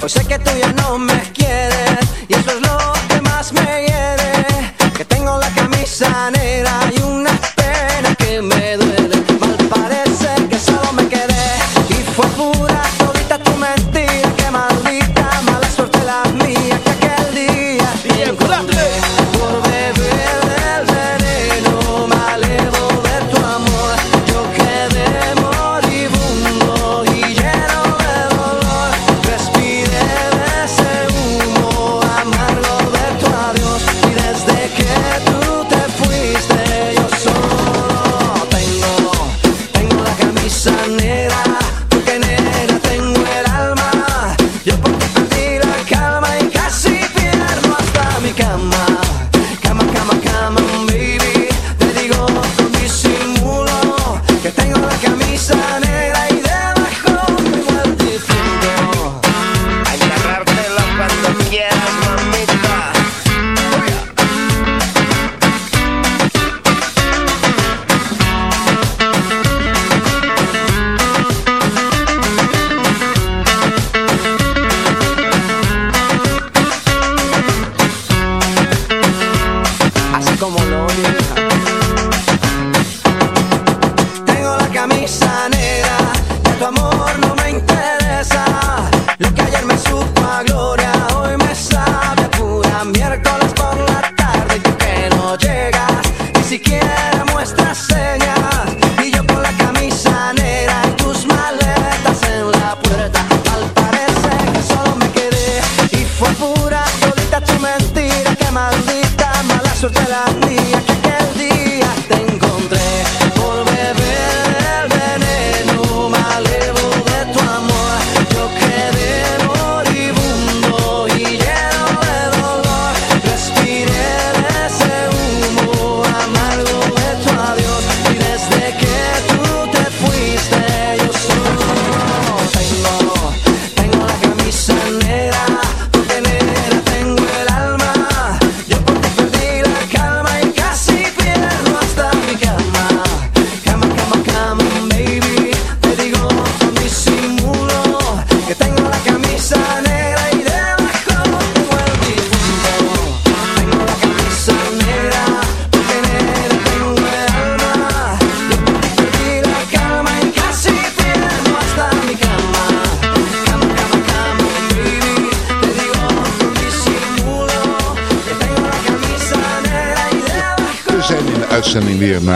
Pues sé que tú ya no me quieres y eso es lo que más me hiere. Que tengo la camisa negra y una pena que me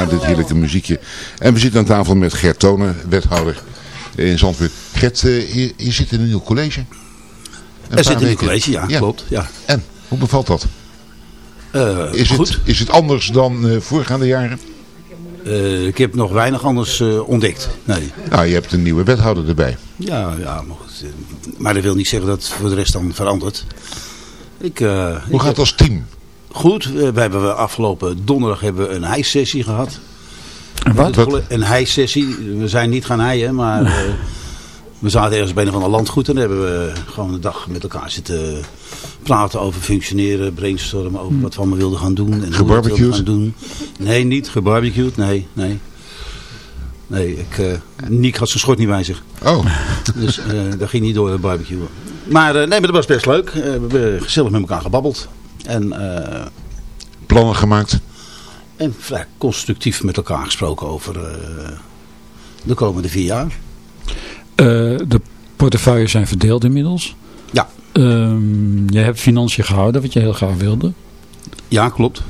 na dit heerlijke muziekje. En we zitten aan tafel met Gert Tonen, wethouder in Zandvoort. Gert, eh, je, je zit in een nieuw college. Een Er zit in weken. college, ja, klopt. Ja. En, hoe bevalt dat? Eh, Is, goed. Het, is het anders dan eh, voorgaande jaren? Eh, ik heb nog weinig anders eh, ontdekt. Nee. Nou, je hebt een nieuwe wethouder erbij. Ja, ja maar, goed, eh, maar dat wil niet zeggen dat het voor de rest dan verandert. Ik, eh, Hoe ik gaat het als team? Goed, eh, we hebben afgelopen donderdag hebben we een hijsessie gehad. Wat? Wat? Een hijsessie. We zijn niet gaan hijen, maar eh, we zaten ergens bij een van de landgoed. En daar hebben we gewoon een dag met elkaar zitten praten over functioneren, brainstormen over wat we allemaal wilden gaan doen. En hoe Gebarbecued? gaan doen. Nee, niet gebarbecued. Nee, nee. Nee, ik, eh Niek had zijn schort niet bij zich. Oh, Dus eh dat ging niet door de barbecue. Maar nee, maar dat was best leuk. We hebben gezellig met elkaar gebabbeld. En, eh, plannen gemaakt. en vrij constructief met elkaar gesproken over eh, de komende vier jaar. Eh, de portefeuilles zijn verdeeld inmiddels. Ja. Ehm, je hebt financiën gehouden, wat je heel graag wilde. Ja, klopt.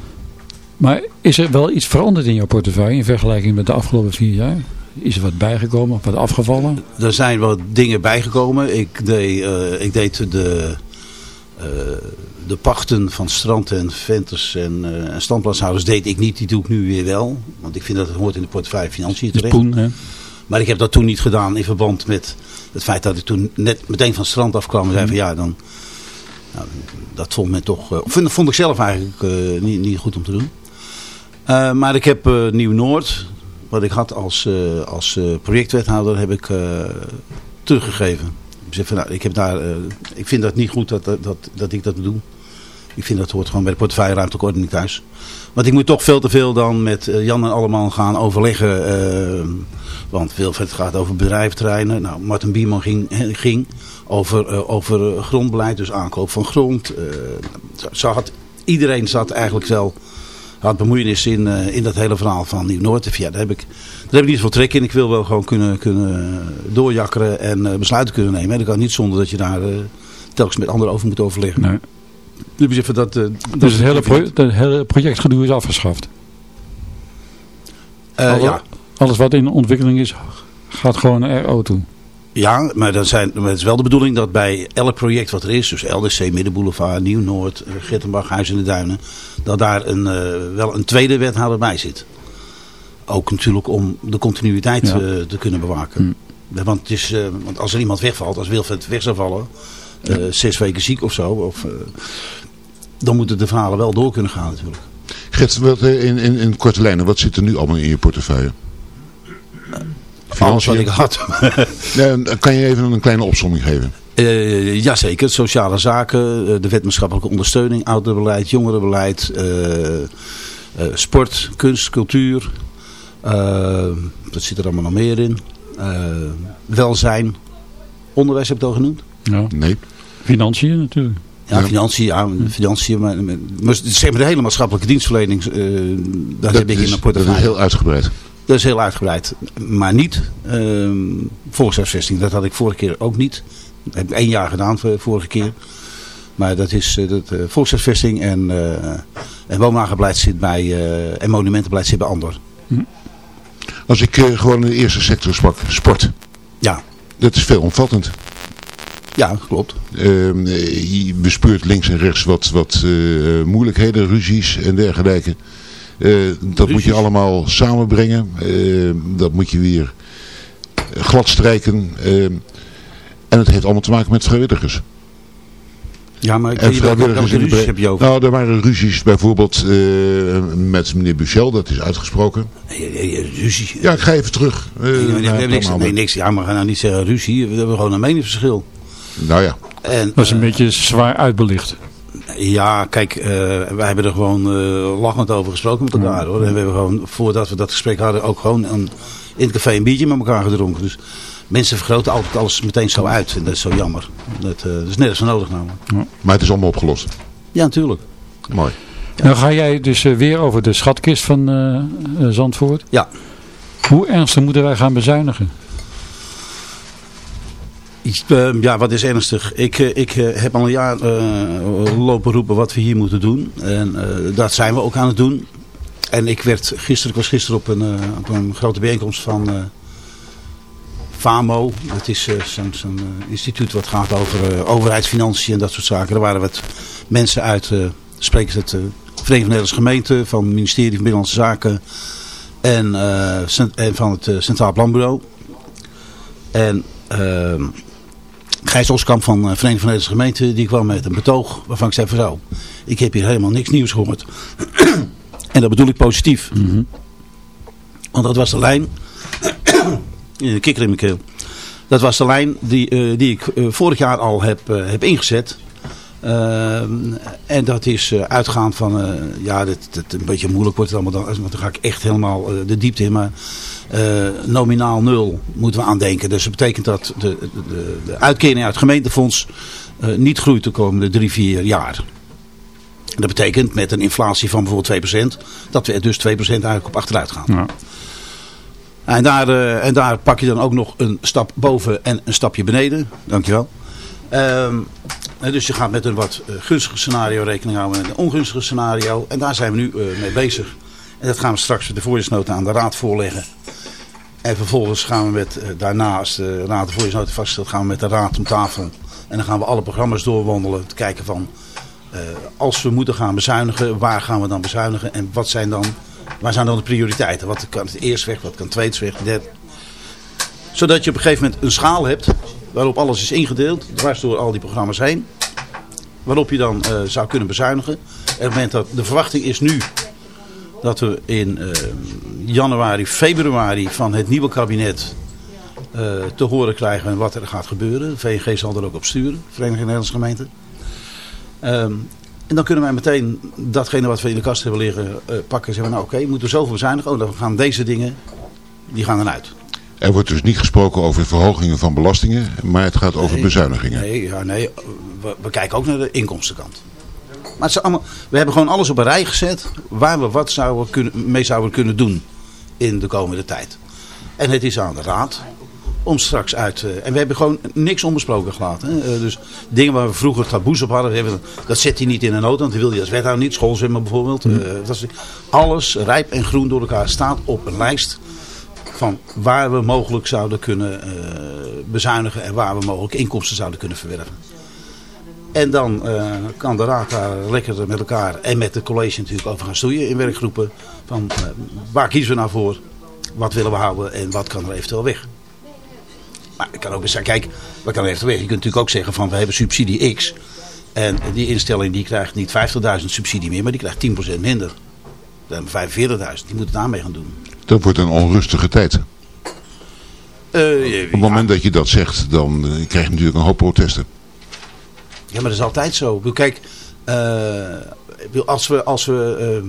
Maar is er wel iets veranderd in jouw portefeuille in vergelijking met de afgelopen vier jaar? Is er wat bijgekomen of wat afgevallen? Er zijn wat dingen bijgekomen. Ik deed, eh, ik deed de, eh, de pachten van strand en venters en, eh, en standplaatshouders deed ik niet. Die doe ik nu weer wel. Want ik vind dat het hoort in de portefeuille financiën De terecht. poen, hè? Maar ik heb dat toen niet gedaan in verband met het feit dat ik toen net meteen van het strand afkwam. En zei van ja, dan... Nou, dat vond men toch... eh, vond, vond ik zelf eigenlijk eh, niet, niet goed om te doen. Maar ik heb Nieuw-Noord, wat ik had als, als projectwethouder, heb ik teruggegeven. Nou, ik, heb daar, eh, ik vind dat niet goed dat, dat, dat, ik dat doe. Ik vind dat hoort gewoon bij de portefeuille ruimtelijke ordening thuis. Want ik moet toch veel te veel dan met eh, Jan en allemaal gaan overleggen. eh, want Wilfred gaat over bedrijventerreinen. Nou, Martin Bierman ging, ging over, over grondbeleid, dus aankoop van grond. iedereen zat eigenlijk wel, had bemoeienis in, in dat hele verhaal van Nieuw-Noord. Ja, heb ik, heb ik niet veel trek in. Ik wil wel gewoon kunnen, kunnen doorjakkeren en eh, besluiten kunnen nemen. En dat kan niet zonder dat je daar eh, telkens met anderen over moet overleggen. Nee. Dus zeg, dat, eh, dat Dus het hele, het hele projectgedoe is afgeschaft. Eh, Alle- ja. Alles wat in ontwikkeling is, gaat gewoon naar RO toe. Ja, maar, dan zijn, maar het is wel de bedoeling dat bij elk project wat er is, dus LDC, Middenboulevard, Nieuw-Noord, Gertenbach, Huis in de Duinen, dat daar een, eh, wel een tweede wethouder bij zit. Ook natuurlijk om de continuïteit Ja. eh, te kunnen bewaken. Want, het is, eh, want als er iemand wegvalt, als Wilfred weg zou vallen, eh, zes weken ziek of zo, of, eh, dan moeten de verhalen wel door kunnen gaan natuurlijk. Gert, wat, in, in, in korte lijnen, wat zit er nu allemaal in je portefeuille? Alles wat ik had. Nee, dan kan je even een kleine opsomming geven? Eh jazeker, sociale zaken, de wet maatschappelijke ondersteuning, ouderenbeleid, jongerenbeleid, eh, eh, sport, kunst, cultuur. Eh, wat zit er allemaal nog meer in? Eh, welzijn, onderwijs heb ik het al genoemd. Ja. Nee. Financiën natuurlijk. Ja, financiën, ja, financiën, maar, maar, maar zeg maar de hele maatschappelijke dienstverlening, eh daar heb ik in is, mijn dat is heel uitgebreid. Dat is heel uitgebreid. Maar niet ehm volkshuisvesting. Dat had ik vorige keer ook niet. Dat heb ik één jaar gedaan vorige keer. Maar dat is eh, dat, volkshuisvesting en, eh en woonwagenbeleid zit bij, eh, en monumentenbeleid zit bij ander. Als ik eh, gewoon in de eerste sector sprak, sport. Ja, Dat is veelomvattend. ja, klopt. Ehm, eh, je bespeurt links en rechts wat, wat eh, moeilijkheden, ruzies en dergelijke. Dat moet je allemaal samenbrengen. Eh, dat moet je weer glad strijken. Eh, en het heeft allemaal te maken met vrijwilligers. Ja, maar ik niet welke, ruzies heb je over? Nou, er waren ruzies bijvoorbeeld eh, met meneer Buchel, dat is uitgesproken. Ruzie. Ja, ik ga even terug. eh, Nee, we hebben niks, nee, niks. Ja, maar we gaan nou niet zeggen ruzie. We hebben gewoon een meningsverschil. Nou ja, En, Dat is een eh, beetje zwaar uitbelicht. Ja, kijk, eh, wij hebben er gewoon eh, lachend over gesproken met elkaar. Hoor. En we hebben gewoon, voordat we dat gesprek hadden, ook gewoon een, in het café een biertje met elkaar gedronken. Dus mensen vergroten altijd alles meteen zo uit. En dat is zo jammer. Dat, eh, dat is nergens nodig namelijk. maar het is allemaal opgelost. Ja, natuurlijk. Mooi. Nou ga jij dus eh, weer over de schatkist van eh, Zandvoort. Ja. Hoe ernstig moeten wij gaan bezuinigen? Iets, eh, ja, wat is ernstig? Ik, ik heb al een jaar eh, lopen roepen wat we hier moeten doen. En eh, dat zijn we ook aan het doen. En ik werd gisteren, ik was gisteren op een, op een grote bijeenkomst van eh, FAMO. Dat is eh, zo'n eh, instituut wat gaat over eh, overheidsfinanciën en dat soort zaken. Er waren wat mensen uit, sprekers uit de Verenigde Nederlandse Gemeenten, van het ministerie van Binnenlandse Zaken en, van het Centraal Planbureau. En ehm Gijs Oskamp van Verenigde van Nederlandse Gemeenten, die kwam met een betoog waarvan ik zei van zo, ik heb hier helemaal niks nieuws gehoord. en dat bedoel ik positief. Want dat was de lijn, een kikker in mijn keel. Dat was de lijn die, eh, die ik eh, vorig jaar al heb, eh, heb ingezet. En dat is eh, uitgaand van, eh, ja, dat, dat een beetje moeilijk wordt het allemaal, dan, want dan ga ik echt helemaal eh, de diepte in. Maar eh, nominaal nul moeten we aan denken. Dus dat betekent dat de, de, de uitkering uit het gemeentefonds eh, niet groeit de komende drie, vier jaar. Dat betekent met een inflatie van bijvoorbeeld 2%, dat we er dus 2% eigenlijk op achteruit gaan. Ja. En daar, eh, en daar pak je dan ook nog een stap boven en een stapje beneden. Dankjewel. Ehm en dus je gaat met een wat eh, gunstiger scenario rekening houden en een ongunstige scenario. En daar zijn we nu eh, mee bezig. En dat gaan we straks met de voorjaarsnota aan de raad voorleggen. En vervolgens gaan we met, daarna, als de raad de voorjaarsnota vaststelt, gaan we met de raad om tafel. En dan gaan we alle programma's doorwandelen. Te kijken van, als we moeten gaan bezuinigen, waar gaan we dan bezuinigen? En wat zijn dan, waar zijn dan de prioriteiten? Wat kan het eerst weg, wat kan het tweede weg, derde? Zodat je op een gegeven moment een schaal hebt waarop alles is ingedeeld, dwars door al die programma's heen. Waarop je dan eh, zou kunnen bezuinigen. En op het moment dat de verwachting is nu dat we in eh, januari, februari van het nieuwe kabinet eh, te horen krijgen wat er gaat gebeuren. VNG zal er ook op sturen, Vereniging Nederlandse Gemeenten. Ehm, en dan kunnen wij meteen datgene wat we in de kast hebben liggen eh, pakken en zeggen, nou oké, moeten we zoveel bezuinigen. Oh, dan gaan deze dingen, die gaan eruit. Er wordt dus niet gesproken over verhogingen van belastingen, maar het gaat over Nee. bezuinigingen. Nee, ja, nee we, we kijken ook naar de inkomstenkant. Maar het is allemaal, we hebben gewoon alles op een rij gezet waar we wat zouden kunnen, mee zouden kunnen doen in de komende tijd. En het is aan de raad om straks uit... eh, en we hebben gewoon niks onbesproken gelaten. Hè. Eh, dus dingen waar we vroeger taboes op hadden, hebben, dat zet hij niet in een nood. Want dat wil je als wethouder niet. Schoolzwemmen bijvoorbeeld. Eh, dat is, alles rijp en groen door elkaar staat op een lijst van waar we mogelijk zouden kunnen bezuinigen en waar we mogelijk inkomsten zouden kunnen verwerven. En dan kan de raad daar lekker met elkaar en met de college natuurlijk over gaan stoeien in werkgroepen. Van waar kiezen we nou voor, wat willen we houden en wat kan er eventueel weg. Maar ik kan ook eens zeggen, kijk, wat kan eventueel weg? Je kunt natuurlijk ook zeggen van we hebben subsidie X. En die instelling die krijgt niet 50.000 subsidie meer, maar die krijgt 10% minder. Dan 45.000, die moet het daarmee gaan doen. Dat wordt een onrustige tijd. Op Eh, het moment dat je dat zegt, dan eh, krijg je natuurlijk een hoop protesten. Ja, maar dat is altijd zo. Kijk, bedoel, als we, als we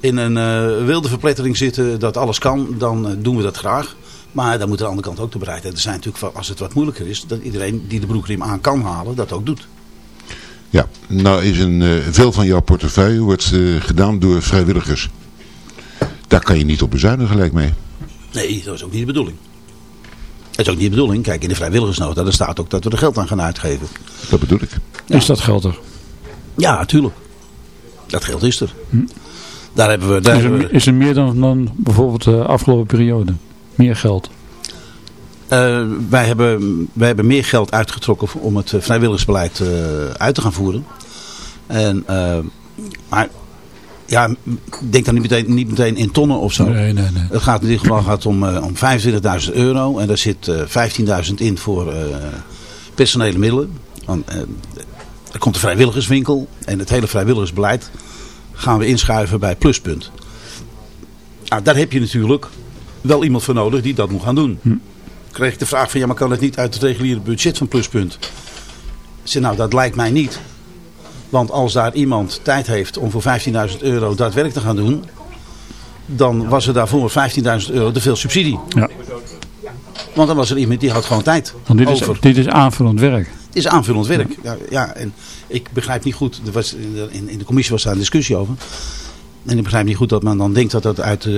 in een wilde verplettering zitten dat alles kan, dan doen we dat graag. Maar dan moet aan de andere kant ook de bereidheid er zijn natuurlijk, van, als het wat moeilijker is, dat iedereen die de broekriem aan kan halen, dat ook doet. Ja, nou is een, eh, veel van jouw portefeuille wordt eh, gedaan door vrijwilligers. Daar kan je niet op bezuinigen, lijkt mij. Nee, dat is ook niet de bedoeling. Dat is ook niet de bedoeling. Kijk, in de vrijwilligersnota, daar staat ook dat we er geld aan gaan uitgeven. Dat bedoel ik. Is dat geld er? Ja, natuurlijk. Dat geld is er. Daar hebben we... Daar Is hebben we er, is er meer dan, dan bijvoorbeeld de afgelopen periode? Meer geld? Eh, wij, hebben, wij hebben meer geld uitgetrokken om het eh, vrijwilligersbeleid eh, uit te gaan voeren. En, maar ja, ik denk dan niet meteen, niet meteen in tonnen of zo. Nee, nee, nee. Het gaat in dit geval gaat om, om 25.000 euro. En daar zit eh 15.000 in voor personele middelen. Want, er komt een vrijwilligerswinkel. En het hele vrijwilligersbeleid gaan we inschuiven bij Pluspunt. Nou, daar heb je natuurlijk wel iemand voor nodig die dat moet gaan doen. Kreeg ik de vraag van, ja, maar kan het niet uit het reguliere budget van Pluspunt? Ik zei, nou, dat lijkt mij niet. Want als daar iemand tijd heeft om voor 15.000 euro dat werk te gaan doen... dan was er daarvoor 15.000 euro te veel subsidie. Ja. Want dan was er iemand die had gewoon tijd Want dit is, dit is aanvullend werk. Het is aanvullend werk. Ja, ja, en ik begrijp niet goed, er was, in, in de commissie was daar een discussie over. En ik begrijp niet goed dat men dan denkt dat dat uit,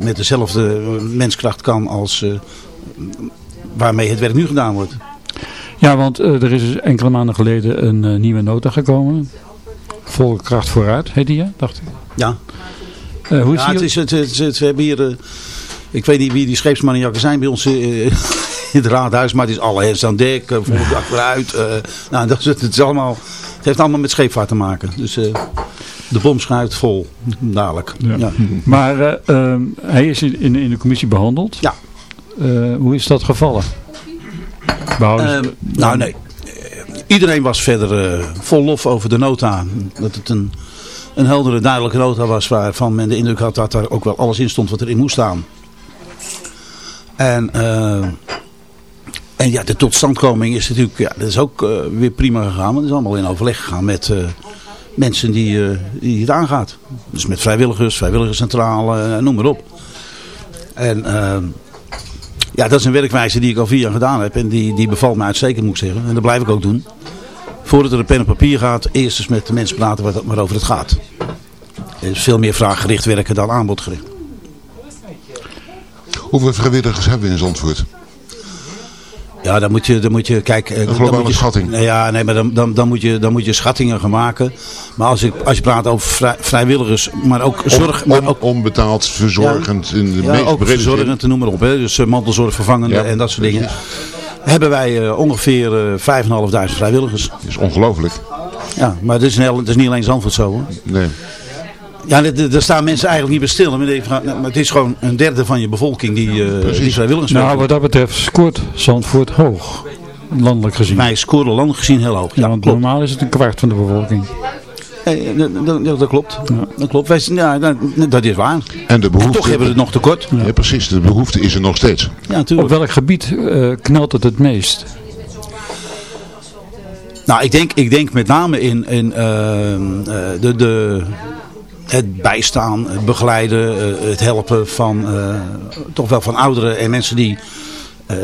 met dezelfde menskracht kan als eh, waarmee het werk nu gedaan wordt. Ja, want eh, er is dus enkele maanden geleden een eh, nieuwe nota gekomen. Volle kracht vooruit, heet die, ja, dacht ik. Ja, hoe is ja die? het is, het, het, het- we hebben hier, ik weet niet wie die scheepsmannenjakken zijn bij ons in het raadhuis, maar het is alle hens aan dek, volle eh nou, dat het, is allemaal, het heeft allemaal met scheepvaart te maken. Dus de bom schuift vol, dadelijk. Ja. Ja. Maar eh, ehm, hij is in, in, in de commissie behandeld. Ja. Eh, hoe is dat gevallen? Behouden Ehm, nou nee, Eh, iedereen was verder eh, vol lof over de nota. Dat het een, een heldere, duidelijke nota was waarvan men de indruk had dat er ook wel alles in stond wat erin moest staan. En, en ja, de totstandkoming is natuurlijk ja, dat is ook weer prima gegaan. Want het is allemaal in overleg gegaan met mensen die, eh, die het aangaat. Dus met vrijwilligers, vrijwilligerscentrale, eh, noem maar op. En... ehm, ja, dat is een werkwijze die ik al vier jaar gedaan heb. En die, die bevalt me uitstekend, moet ik zeggen. En dat blijf ik ook doen. Voordat er een pen op papier gaat, eerst eens met de mensen praten waar- waarover het gaat. Er is veel meer vraaggericht werken dan aanbodgericht. Hoeveel vrijwilligers hebben we in Zandvoort? Ja, dan moet je, dan moet je kijk. eh, dan globale moet je, schatting. Ja, nee, maar dan, dan, dan, moet je, dan moet je schattingen gaan maken. Maar als, ik, als je praat over vrij- vrijwilligers, maar ook zorg. On- maar ook, onbetaald, verzorgend, in de ja, meest ook brede zin. verzorgend, noem maar op. Hè. Dus eh, mantelzorg vervangende Ja, en dat soort dingen. Hebben wij eh, ongeveer eh 5.500 vrijwilligers. Dat is ongelooflijk. Ja, maar dat is, een dat is niet alleen Zandvoort zo hoor. Nee. Ja, daar- staan mensen eigenlijk niet bij stil. Maar die vragen- maar het is gewoon een derde van je bevolking die, eh die vrijwilligers nou, wat dat betreft scoort Zandvoort hoog. Landelijk gezien. Wij scoren landelijk gezien heel hoog. ja, Ja, want klopt. normaal is het een kwart van de bevolking. Eh, dat, dat- klopt. Dat klopt. Wij, ja, dat, dat is waar. En de En behoefte... toch hebben we het nog tekort. Ja, precies. De behoefte is er nog steeds. Ja, Op natuurlijk. welk gebied eh, knelt het het meest? Nou, ik denk, ik denk met name in, in eh, eh, de, de, het bijstaan, het begeleiden, eh, het helpen van eh, toch wel van ouderen en mensen die eh,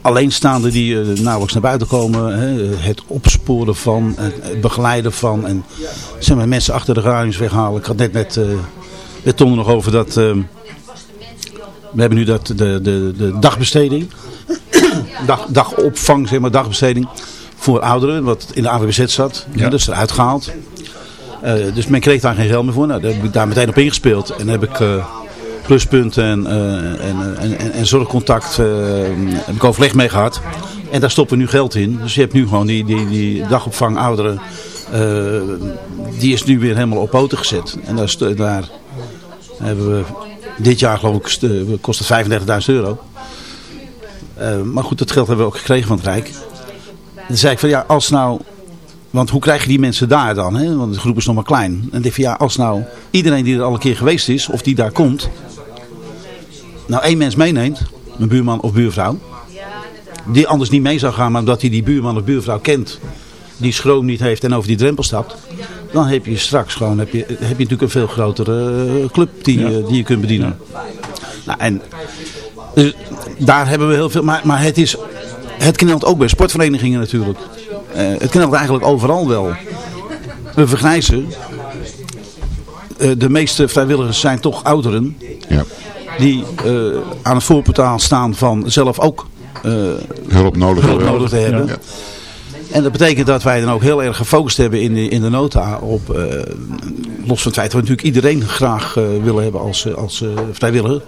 alleenstaanden die nauwelijks naar buiten komen. Hè, het opsporen van, het begeleiden van. En zeg maar, mensen achter de geraniums weghalen. Ik had net met, eh met Tom nog over dat... eh, we hebben nu dat, de, de, de dagbesteding. Dag, dagopvang, zeg maar, dagbesteding. Voor ouderen, wat in de AWBZ zat. Ja. Dat is eruit gehaald. Eh, dus men kreeg daar geen geld meer voor. Nou, daar heb ik daar meteen op ingespeeld. En heb ik eh, pluspunten en, eh, en, en, en, zorgcontact heb ik overleg mee gehad. En daar stoppen we nu geld in. Dus je hebt nu gewoon die, die, die dagopvang ouderen. die is nu weer helemaal op poten gezet. En daar, daar hebben we dit jaar geloof ik st- kost het 35.000 euro. Maar goed, dat geld hebben we ook gekregen van het Rijk. Dan zei ik van ja, als nou... Want hoe krijg je die mensen daar dan? Hè? Want de groep is nog maar klein. En dacht van ja, als nou iedereen die er al een keer geweest is, of die daar komt, nou één mens meeneemt, een buurman of buurvrouw, die anders niet mee zou gaan, maar omdat hij die buurman of buurvrouw kent, die schroom niet heeft en over die drempel stapt, dan heb je straks gewoon heb je, heb je natuurlijk een veel grotere eh, club die, die je kunt bedienen. Nou, en dus daar hebben we heel veel, maar, maar het is, het knelt ook bij sportverenigingen natuurlijk. Eh, het knelt eigenlijk overal wel. We vergrijzen. Eh, de meeste vrijwilligers zijn toch ouderen Ja. die eh, aan het voorportaal staan van zelf ook Hulp nodig. hulp hebben. nodig te hebben. Ja. En dat betekent dat wij dan ook heel erg gefocust hebben in de, in de nota op, los van het feit dat we natuurlijk iedereen graag willen hebben als, als vrijwilliger,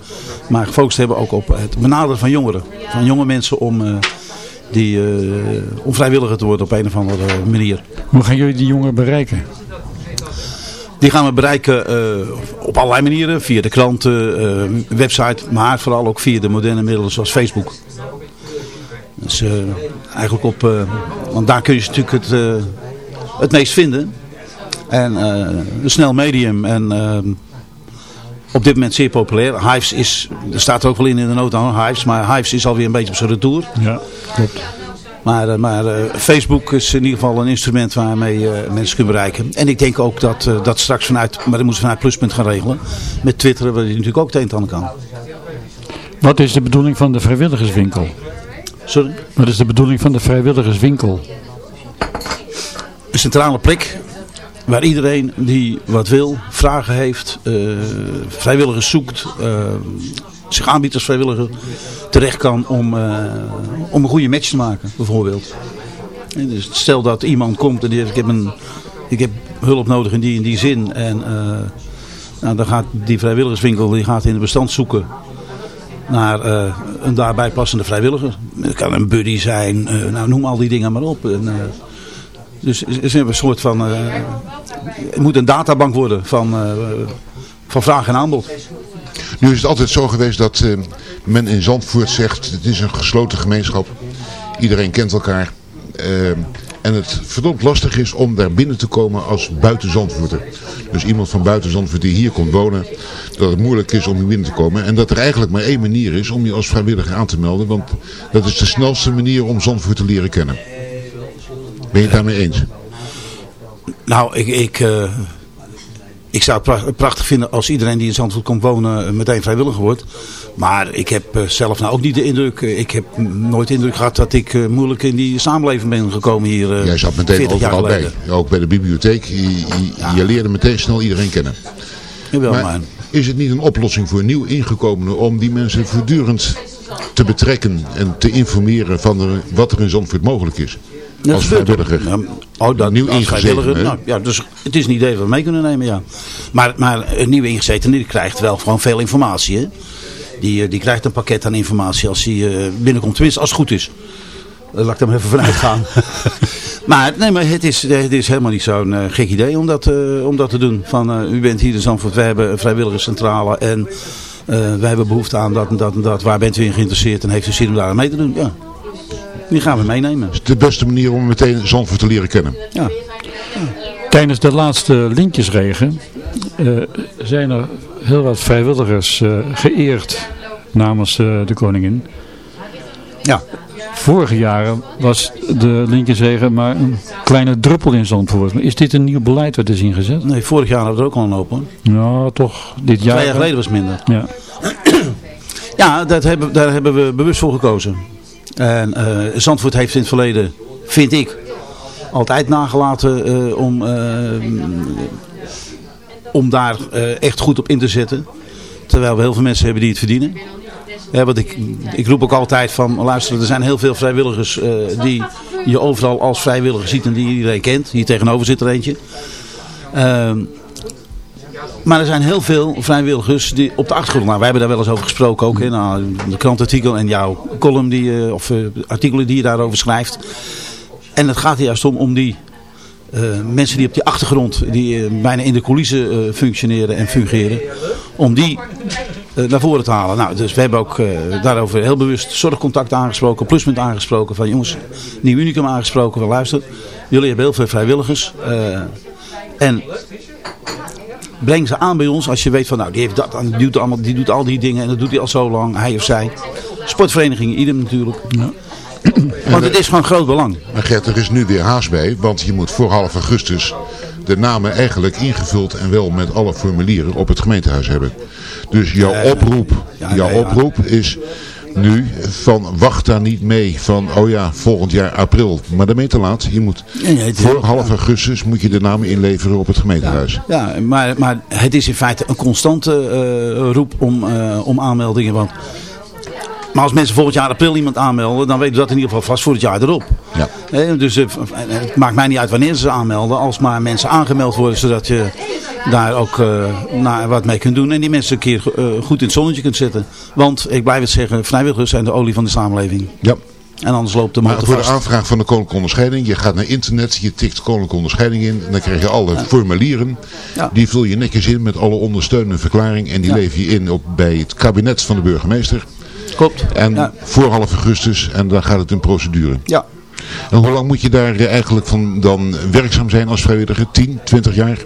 maar gefocust hebben ook op het benaderen van jongeren, van jonge mensen om, die, eh, om vrijwilliger te worden op een of andere manier. Hoe gaan jullie die jongeren bereiken? Die gaan we bereiken eh, op allerlei manieren. Via de kranten, eh, website, maar vooral ook via de moderne middelen zoals Facebook. Dus eigenlijk op, want daar kun je ze natuurlijk het, het meest vinden. En een snel medium en op dit moment zeer populair. Hives is, er staat er ook wel in in de nota Hives, maar Hives is alweer een beetje op zijn retour. Ja, klopt. Maar, eh, maar eh, Facebook is in ieder geval een instrument waarmee eh, mensen kunnen bereiken. En ik denk ook dat dat straks vanuit, maar dat moeten we vanuit Pluspunt gaan regelen. Met Twitter, waar je natuurlijk ook het een kan. Wat is de bedoeling van de vrijwilligerswinkel? Sorry? Wat is de bedoeling van de vrijwilligerswinkel? Een centrale plek waar iedereen die wat wil, vragen heeft, eh, vrijwilligers zoekt, eh, zich aanbiedt als vrijwilliger, terecht kan om, eh, om een goede match te maken, bijvoorbeeld. En dus stel dat iemand komt en die zegt, ik heb, een, ik heb hulp nodig in die en die zin. En nou, dan gaat die vrijwilligerswinkel die gaat in het bestand zoeken naar een daarbij passende vrijwilliger. Het kan een buddy zijn, nou, noem al die dingen maar op. En, dus hebben een soort van... eh, het moet een databank worden van, eh, van vraag en aanbod. Nu is het altijd zo geweest dat eh, men in Zandvoort zegt, het is een gesloten gemeenschap. Iedereen kent elkaar. En het verdomd lastig is om daar binnen te komen als buiten Zandvoorter. Dus iemand van buiten Zandvoort die hier komt wonen, dat het moeilijk is om hier binnen te komen. En dat er eigenlijk maar één manier is om je als vrijwilliger aan te melden. Want dat is de snelste manier om Zandvoort te leren kennen. Ben je het daarmee eens? Nou, ik, ik, eh, ik zou het pra- prachtig vinden als iedereen die in Zandvoort komt wonen eh, meteen vrijwilliger wordt. Maar ik heb eh, zelf nou ook niet de indruk, ik heb nooit de indruk gehad dat ik moeilijk in die samenleving ben gekomen hier eh, Jij zat meteen 40 jaar overal bij. Ook bij de bibliotheek. Je, je, je leerde meteen snel iedereen kennen. Jawel, Maar maar is het niet een oplossing voor nieuw ingekomenen om die mensen voortdurend te betrekken en te informeren van wat er in Zandvoort mogelijk is? Dat als vrijwilliger. Ja, oh, dat, Nieuw ingezeten, nou, ja, dus het is een idee dat we mee kunnen nemen, ja. Maar, maar een nieuwe ingezeten die krijgt wel gewoon veel informatie, hè. Die, eh, die krijgt een pakket aan informatie als hij eh, binnenkomt. Tenminste, als het goed is. Eh, laat ik maar even vanuit gaan. maar nee, maar het is, het is helemaal niet zo'n gek idee om dat, om dat te doen. Van, u bent hier in Zandvoort, wij hebben een vrijwilligerscentrale en wij hebben behoefte aan dat en dat en dat. Waar bent u in geïnteresseerd en heeft u zin om daar aan mee te doen? Ja. Die gaan we meenemen. Het is de beste manier om meteen Zandvoort te leren kennen. Ja. Tijdens de laatste lintjesregen eh, zijn er heel wat vrijwilligers eh, geëerd namens eh, de koningin. Ja. Vorige jaren was de lintjesregen maar een kleine druppel in Zandvoort. Maar is dit een nieuw beleid wat is ingezet? Nee, vorig jaar hadden we er ook al een open. Nou, toch dit jaar. Twee jaar geleden was het minder. Ja. Ja, dat hebben, daar hebben we bewust voor gekozen. En eh, Zandvoort heeft in het verleden, vind ik, altijd nagelaten eh, om, eh, om daar echt goed op in te zetten. Terwijl we heel veel mensen hebben die het verdienen. Ja, want ik, ik roep ook altijd van, luister, er zijn heel veel vrijwilligers die je overal als vrijwilliger ziet en die iedereen kent. Hier tegenover zit er eentje. Ehm, maar er zijn heel veel vrijwilligers die op de achtergrond. Nou, wij hebben daar wel eens over gesproken ook. Hè, nou, de krantartikel en jouw column die, eh, of eh, artikelen die je daarover schrijft. En het gaat er juist om, om die eh, mensen die op die achtergrond, die bijna in de coulissen functioneren en fungeren. Om die naar voren te halen. Nou, dus we hebben ook daarover heel bewust zorgcontact aangesproken, pluspunt aangesproken. Van jongens, Nieuw Unicum aangesproken. Van luister, jullie hebben heel veel vrijwilligers. en breng ze aan bij ons als je weet van nou die, heeft dat, die, doet allemaal, die doet al die dingen en dat doet hij al zo lang, hij of zij. Sportverenigingen, idem natuurlijk. Want het is van groot belang. Maar Gert, er is nu weer haast bij, want je moet voor half augustus de namen eigenlijk ingevuld en wel met alle formulieren op het gemeentehuis hebben. Dus jouw oproep, ja, jouw ja, ja. oproep is nu van wacht daar niet mee van oh ja, volgend jaar april. Maar daarmee te laat. Je moet Nee, is- voor half augustus moet je de namen inleveren op het gemeentehuis. Ja, maar, maar het is in feite een constante eh, roep om, eh, om aanmeldingen. Want, maar als mensen volgend jaar april iemand aanmelden, dan weten we dat in ieder geval vast voor het jaar erop. Ja. Dus eh, het maakt mij niet uit wanneer ze aanmelden, als maar mensen aangemeld worden, zodat je daar ook eh, naar wat mee kunt doen. En die mensen een keer eh, goed in het zonnetje kunt zetten. Want, ik blijf het zeggen, vrijwilligers zijn de olie van de samenleving. ja. En anders loopt de motor voor de aanvraag van de koninklijke onderscheiding, je gaat naar internet, je tikt koninklijke onderscheiding in. En dan krijg je alle formulieren. Ja. Die vul je netjes in met alle ondersteunende verklaring. En die Ja. lever je in op, bij het kabinet van de burgemeester. Klopt. En Ja. voor half augustus. En dan gaat het in procedure. Ja. En hoe lang moet je daar eh, eigenlijk van dan werkzaam zijn als vrijwilliger? 10, 20 jaar?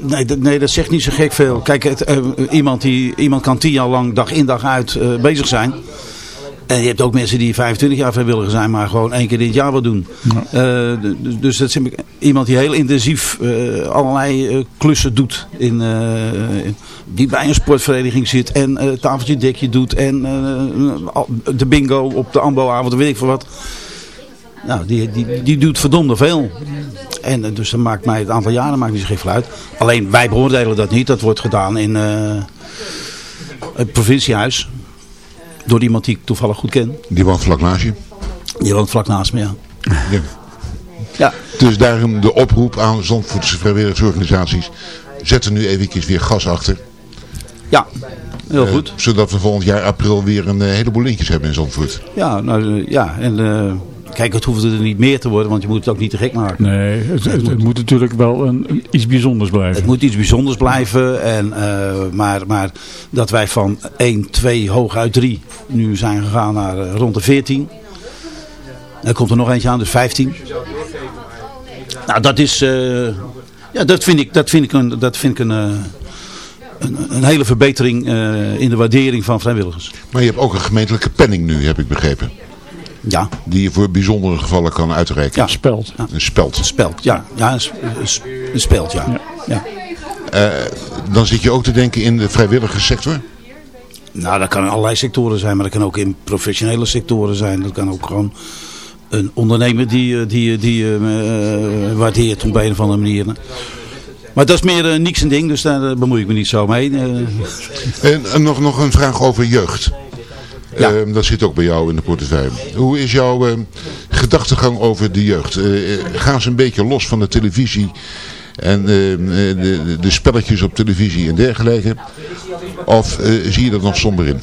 Nee, dat, nee, dat zegt niet zo gek veel. Kijk, het, eh, iemand, die, iemand kan tien jaar lang dag in dag uit eh, bezig zijn. En je hebt ook mensen die 25 jaar vrijwilliger zijn, maar gewoon één keer in het jaar wat doen. Eh, dus dat is iemand die heel intensief eh, allerlei eh, klussen doet. In, die bij een sportvereniging zit en tafeltje dekje doet. En de bingo op de AMBO-avond, weet ik veel wat. Nou, die, die, die doet verdomde veel. En dus dat maakt mij het aantal jaren maakt niet zo gek veel uit. Alleen wij beoordelen dat niet. Dat wordt gedaan in het provinciehuis. Door iemand die ik toevallig goed ken. Die woont vlak naast je. Die woont vlak naast me, ja. Ja. Ja, Dus daarom de oproep aan Zandvoortse vrijwilligersorganisaties. Zet er nu eventjes weer gas achter. ja. heel Eh, goed. zodat we volgend jaar april weer een eh, heleboel lintjes hebben in Zandvoort. Ja, nou, eh, ja. En kijk, het hoeft er niet meer te worden, want je moet het ook niet te gek maken. Nee, het, het, het moet natuurlijk wel een, een- iets bijzonders blijven. Het moet iets bijzonders blijven. En, eh, maar, maar dat wij van 1, 2, hooguit 3 nu zijn gegaan naar eh, rond de 14. Er komt er nog eentje aan, dus 15. Nou, dat is... eh, ja, dat vind ik, dat vind ik een, dat vind ik een, eh, een, een hele verbetering eh, in de waardering van vrijwilligers. Maar je hebt ook een gemeentelijke penning nu, heb ik begrepen. Ja, Die je voor bijzondere gevallen kan uitreiken. Ja. Speld. Een speld. een speld. Ja, ja een, sp- een sp- een speld, ja. ja. Dan zit je ook te denken in de vrijwilligerssector. Nou, dat kan in allerlei sectoren zijn, maar dat kan ook in professionele sectoren zijn. Dat kan ook gewoon een ondernemer die, eh, die, die eh, eh, waardeert op een of andere manier. Maar dat is meer eh, niks een ding, dus daar eh, bemoei ik me niet zo mee. Eh, En, en nog, nog een vraag over jeugd. Ja. Ehm, dat zit ook bij jou in de portefeuille. Hoe is jouw ehm, gedachtegang over de jeugd? Eh, eh, gaan ze een beetje los van de televisie en ehm, eh, de, de, spelletjes op televisie en dergelijke? Of eh, zie je dat nog somber in?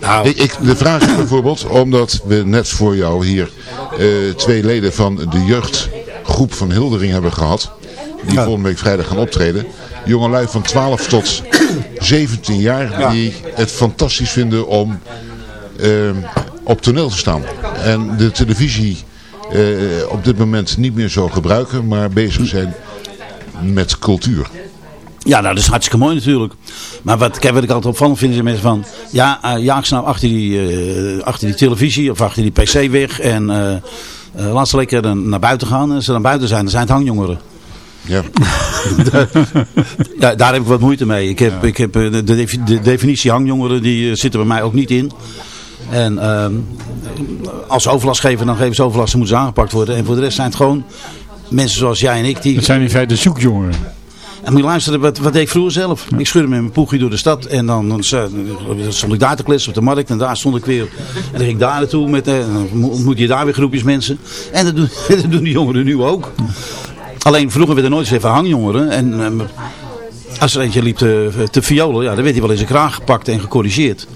nou, Ik, ik, de vraag is bijvoorbeeld, omdat we net voor jou hier eh, twee leden van de jeugdgroep van Hildering hebben gehad. Die Ja. volgende week vrijdag gaan optreden. Jongelui van 12 tot 17 jaar die het fantastisch vinden om eh, op toneel te staan. En de televisie eh, op dit moment niet meer zo gebruiken, maar bezig zijn met cultuur. Ja, nou, dat is hartstikke mooi natuurlijk. Maar wat, kijk, wat ik altijd opvallend vind, is de mensen van... Ja, eh jaag ze nou achter die, eh, achter die televisie of achter die pc weg. En eh, eh, laat ze lekker dan naar buiten gaan. En als ze dan buiten zijn, dan zijn het hangjongeren. Ja. ja, daar heb ik wat moeite mee. Ik heb, ik heb eh, de, de, definitie hangjongeren, die uh, zitten bij mij ook niet in. En uh, als overlast geven, dan geven ze overlast, dan moeten ze aangepakt worden. En voor de rest zijn het gewoon mensen zoals jij en ik. Die... Het zijn in feite zoekjongeren. En moet je luisteren, wat, wat deed ik vroeger zelf? Ik schudde met mijn poegje door de stad en dan, dan, stond ik daar te kletsen op de markt en daar stond ik weer. En dan ging ik daar naartoe met, en dan ontmoet je daar weer groepjes mensen. En dat doen, dat doen die jongeren nu ook. Alleen vroeger werden er nooit eens even hangjongeren. En um, als er eentje liep te, te violen, ja, dan werd hij wel eens een kraag gepakt en gecorrigeerd.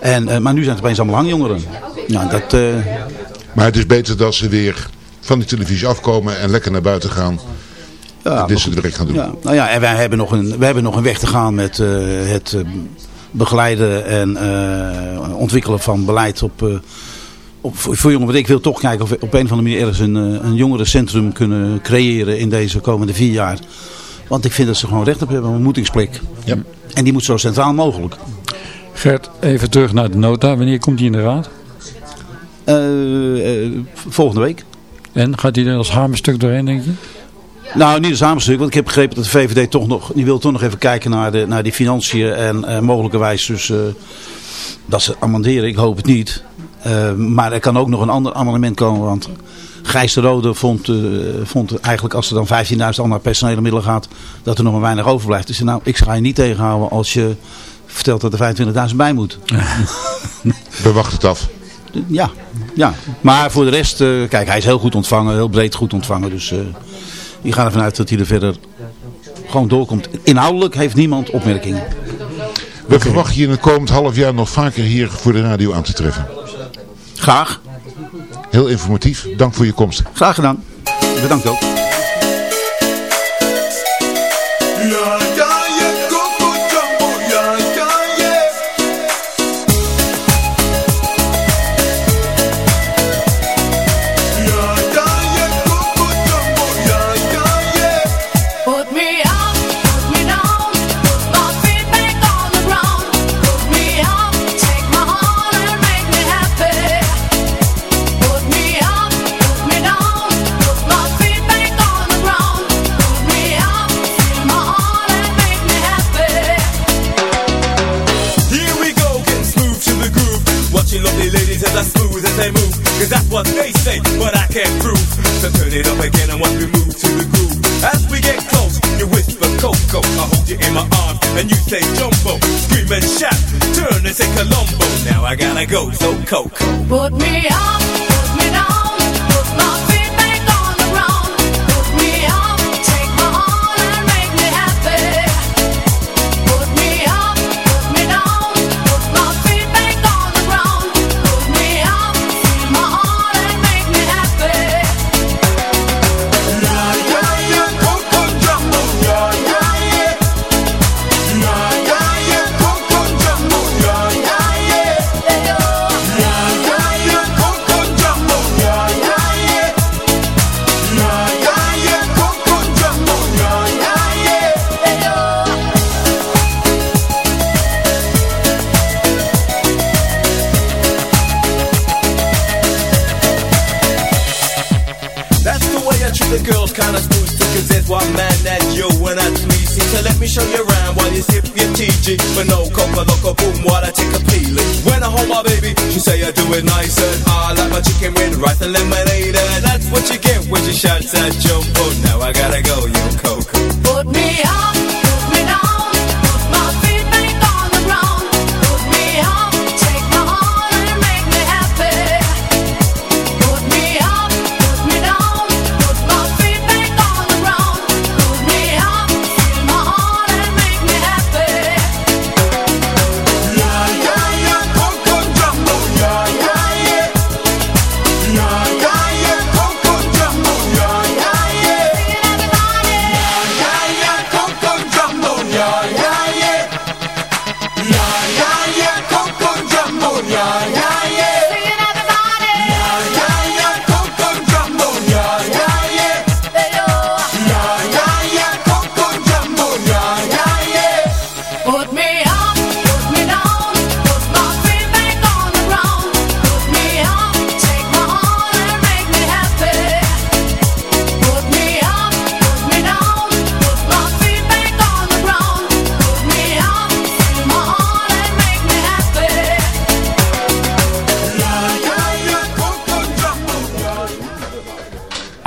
En, uh, maar nu zijn het opeens allemaal hangjongeren. Ja, dat, uh... Maar het is beter dat ze weer van de televisie afkomen en lekker naar buiten gaan. Ja, dit ze direct gaan doen. Ja, nou ja, en wij hebben nog een, wij hebben nog een weg te gaan met uh, het begeleiden en ontwikkelen van beleid op op, voor jongeren. Ik wil toch kijken of we op een of andere manier ergens een, eh, een jongerencentrum kunnen creëren in deze komende vier jaar. Want ik vind dat ze gewoon recht op hebben, een ontmoetingsplek. Ja. En die moet zo centraal mogelijk. Gert, even terug naar de nota. Wanneer komt die in de raad? Uh, uh, volgende week. En gaat die er als hamerstuk doorheen, denk je? Nou, niet als hamerstuk, want ik heb begrepen dat de VVD toch nog, die wil toch nog even kijken naar, de, naar die financiën en uh, mogelijkerwijs dus dat ze amenderen. Ik hoop het niet. Uh, maar er kan ook nog een ander amendement komen, want Gijs de Rode vond, uh, vond eigenlijk als er dan 15.000 al naar personele middelen gaat, dat er nog maar weinig overblijft. Dus nou, ik ga je niet tegenhouden als je vertelt dat er 25.000 bij moet. We wachten het af. Ja, ja. maar voor de rest, uh, kijk, hij is heel goed ontvangen, heel breed goed ontvangen. Dus ik ga ervan uit dat hij er verder gewoon doorkomt. Inhoudelijk heeft niemand opmerkingen. We verwachten je in het komend half jaar nog vaker hier voor de radio aan te treffen. Graag. Heel informatief. Dank voor je komst. Graag gedaan. Bedankt ook. can't prove. So turn it up again and once we move to the groove. As we get close, you whisper Coco. I hold you in my arms and you say Jumbo. Scream and shout, turn and say Colombo. Now I gotta go, so Coco. Put me up.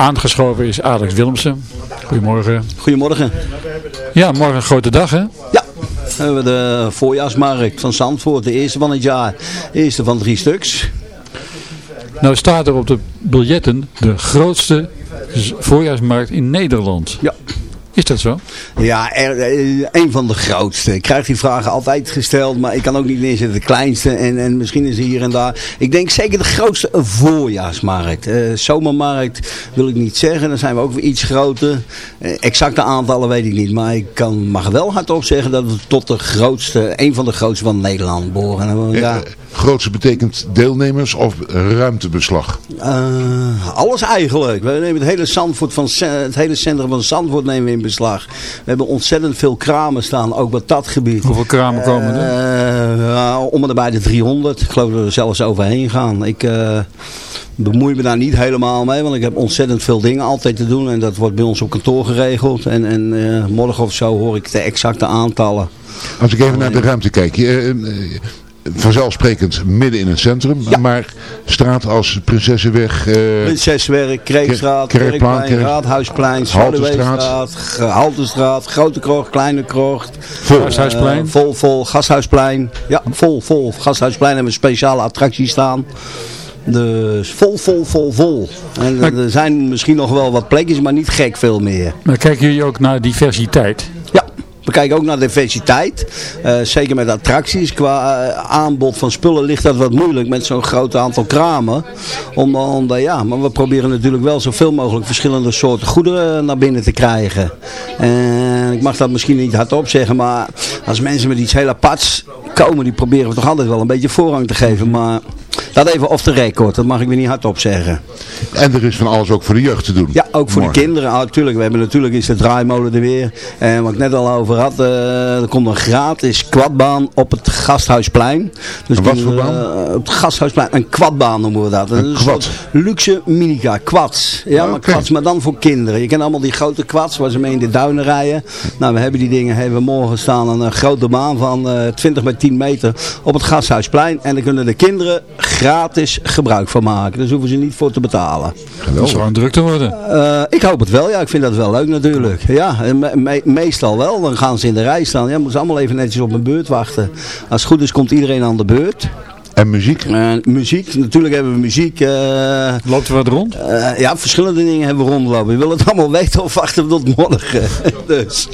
Aangeschoven is Alex Willemsen. Goedemorgen. Goedemorgen. Ja, morgen een grote dag hè? Ja, we hebben de voorjaarsmarkt van Zandvoort. De eerste van het jaar. De eerste van drie stuks. Nou staat er op de biljetten de grootste voorjaarsmarkt in Nederland. Ja. Is dat zo? Ja, er, eh, een van de grootste. Ik krijg die vragen altijd gesteld, maar ik kan ook niet neerzetten de kleinste. En, en misschien is er hier en daar. Ik denk zeker de grootste voorjaarsmarkt. Eh, zomermarkt wil ik niet zeggen. Dan zijn we ook weer iets groter. Eh, exacte aantallen weet ik niet. Maar ik kan, mag wel hardop zeggen dat we tot de grootste, een van de grootste van Nederland behoren. En, Ja, grootste betekent deelnemers of ruimtebeslag? Eh, alles eigenlijk. We nemen het hele, Zandvoort van, het hele centrum van Zandvoort nemen we in beslag. We hebben ontzettend veel kramen staan, ook op dat gebied. Hoeveel kramen komen er? Eh, ja, om en bij de 300. Ik geloof dat we er zelfs overheen gaan. Ik eh, bemoei me daar niet helemaal mee, want ik heb ontzettend veel dingen altijd te doen. En dat wordt bij ons op kantoor geregeld. En, en eh, morgen of zo hoor ik de exacte aantallen. Als ik even naar de ruimte kijk. je, eh, eh, vanzelfsprekend midden in het centrum. Ja. Maar straat als Prinsessenweg, eh, Prinseswerk, Kreekstraat, Kerk- Kerkplein, Kerkplein, Kerk- Raadhuisplein, Haltestraat. Haltestraat, Grote Krocht, Kleine Krocht. vol. Gasthuisplein? Eh, vol, vol, Gasthuisplein. Ja, vol, vol. Gasthuisplein hebben we een speciale attractie staan. Dus vol, vol, vol, vol. En Maar- er zijn misschien nog wel wat plekjes, maar niet gek veel meer. Maar kijken jullie ook naar diversiteit? We kijken ook naar diversiteit. Eh, zeker met attracties. Qua eh, aanbod van spullen ligt dat wat moeilijk met zo'n groot aantal kramen. Om, om, ja, maar we proberen natuurlijk wel zoveel mogelijk verschillende soorten goederen naar binnen te krijgen. En ik mag dat misschien niet hardop zeggen, maar als mensen met iets heel aparts komen, die proberen we toch altijd wel een beetje voorrang te geven. Maar dat even off the record, dat mag ik weer niet hardop zeggen. En er is van alles ook voor de jeugd te doen. Ja, ook voor Morgen. de kinderen. Natuurlijk. We hebben natuurlijk is de draaimolen er weer. En wat ik net al over had, eh, er komt een gratis quadbaan op het Gasthuisplein. Dus Een wat kinderen, voor baan? eh, op het Gasthuisplein. Een quadbaan noemen we dat. Quad? soort Luxe minica, quads. Ja, maar Oké. quads, maar dan voor kinderen. Je kent allemaal die grote quads waar ze mee in de duinen rijden. Nou, we hebben die dingen, hebben we morgen staan een eh, grote baan van eh 20 bij 10 meter op het Gasthuisplein. En daar kunnen de kinderen gratis gebruik van maken. Dus hoeven ze niet voor te betalen. Dat is gewoon druk te worden. Eh, ik hoop het wel, ja. Ik vind dat wel leuk natuurlijk. Ja, en me- me- meestal wel. Dan gaan ze in de rij staan. Ja, moeten ze allemaal even netjes op een beurt wachten. Als het goed is, komt iedereen aan de beurt. En muziek. En muziek, natuurlijk hebben we muziek. eh, Loopt er wat rond? eh, ja, verschillende dingen hebben we rondlopen. Je wil het allemaal weten of wachten we tot morgen. dus.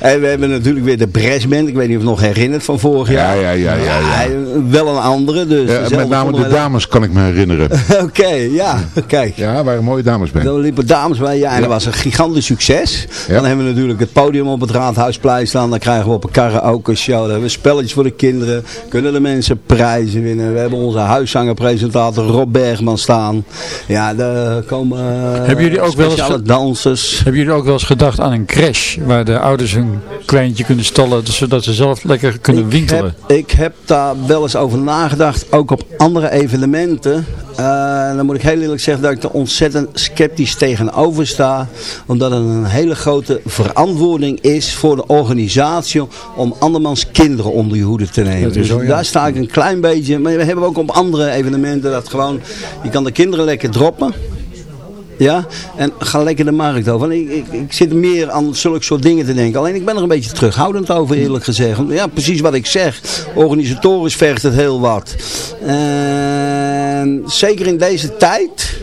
En we hebben natuurlijk weer de Brassband. Ik weet niet of je het nog herinnert van vorig Ja, jaar. ja, ja, ja. ja. Ja, wel een andere. Dus Ja, met name de dames kan ik me herinneren. Oké, ja. Kijk. Ja, waren mooie dames bij. Dan liepen dames bij, ja, en dat was een gigantisch succes. Ja. Dan hebben we natuurlijk het podium op het Raadhuisplein staan. Dan krijgen we op een karaoke show. Dan hebben we spelletjes voor de kinderen. Kunnen de mensen prijzen winnen. We hebben onze huiszangerpresentator Rob Bergman staan. Ja, daar komen eh, Hebben jullie ook wel eens dansers. Hebben jullie ook wel eens gedacht aan een crash waar de ouders hun kleintje kunnen stallen zodat ze zelf lekker kunnen winkelen? Ik heb, ik heb daar wel eens over nagedacht, ook op andere evenementen. Eh, dan moet ik heel eerlijk zeggen dat ik er ontzettend sceptisch tegenover sta. Omdat het een hele grote verantwoording is voor de organisatie om andermans kinderen onder je hoede te nemen. Dus daar sta ik een klein beetje. Maar we hebben ook op andere evenementen dat gewoon, je kan de kinderen lekker droppen. Ja, en ga lekker de markt over. Ik, ik, ik zit meer aan zulke soort dingen te denken. Alleen ik ben er een beetje terughoudend over eerlijk gezegd. Ja, precies wat ik zeg. Organisatorisch vergt het heel wat. En zeker in deze tijd...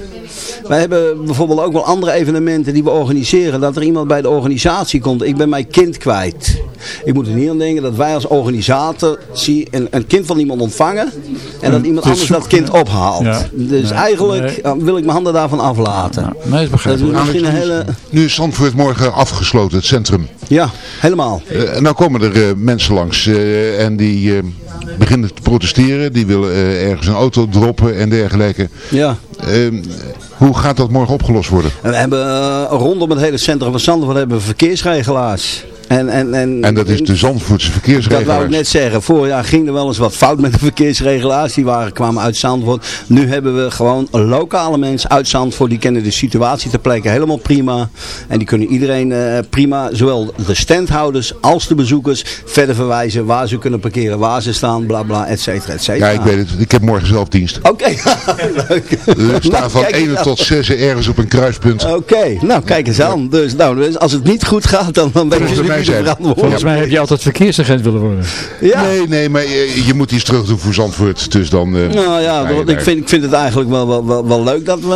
Wij hebben bijvoorbeeld ook wel andere evenementen die we organiseren. Dat er iemand bij de organisatie komt. Ik ben mijn kind kwijt. Ik moet er niet aan denken dat wij als organisator zie een, een kind van iemand ontvangen. En dat iemand dus anders dat kind ophaalt. Ja. Dus Nee, eigenlijk nee. eh, wil ik mijn handen daarvan aflaten. Nou, nee, is Dat is misschien een hele... Nu is Zandvoort morgen afgesloten, het centrum. Ja, helemaal. Eh, en nou komen er eh, mensen langs eh, en die eh, beginnen te protesteren. Die willen eh, ergens een auto droppen en dergelijke. Ja. Hoe gaat dat morgen opgelost worden? En we hebben eh, rondom het hele centrum van Zandvoort hebben verkeersregelaars. En, en, en, En dat is de Zandvoortse dat verkeersregelaars. wou ik net zeggen. Vorig jaar ging er wel eens wat fout met de verkeersregelaars. Die waren, kwamen uit Zandvoort. Nu hebben we gewoon lokale mensen uit Zandvoort. Die kennen de situatie ter plekke helemaal prima. En die kunnen iedereen eh, prima, zowel de standhouders als de bezoekers, verder verwijzen waar ze kunnen parkeren, waar ze staan, bla bla, et cetera, et Ja, cetera. ik weet het. Ik heb morgen zelf dienst. Oké, leuk. We staan Nou, van kijk 1 eens tot 6 ergens op een kruispunt. Oké, nou kijk eens aan. Dus, nou, dus als het niet goed gaat, dan, dan ben je Volgens mij natuurlijk zijn- verantwoordelijk. Volgens mij heb je altijd verkeersagent willen worden. Ja. Nee, nee, maar je, je moet iets terug doen voor Zandvoort. Dus dan... eh, Nou ja, ik vind, ik vind het eigenlijk wel, wel, wel, wel leuk dat we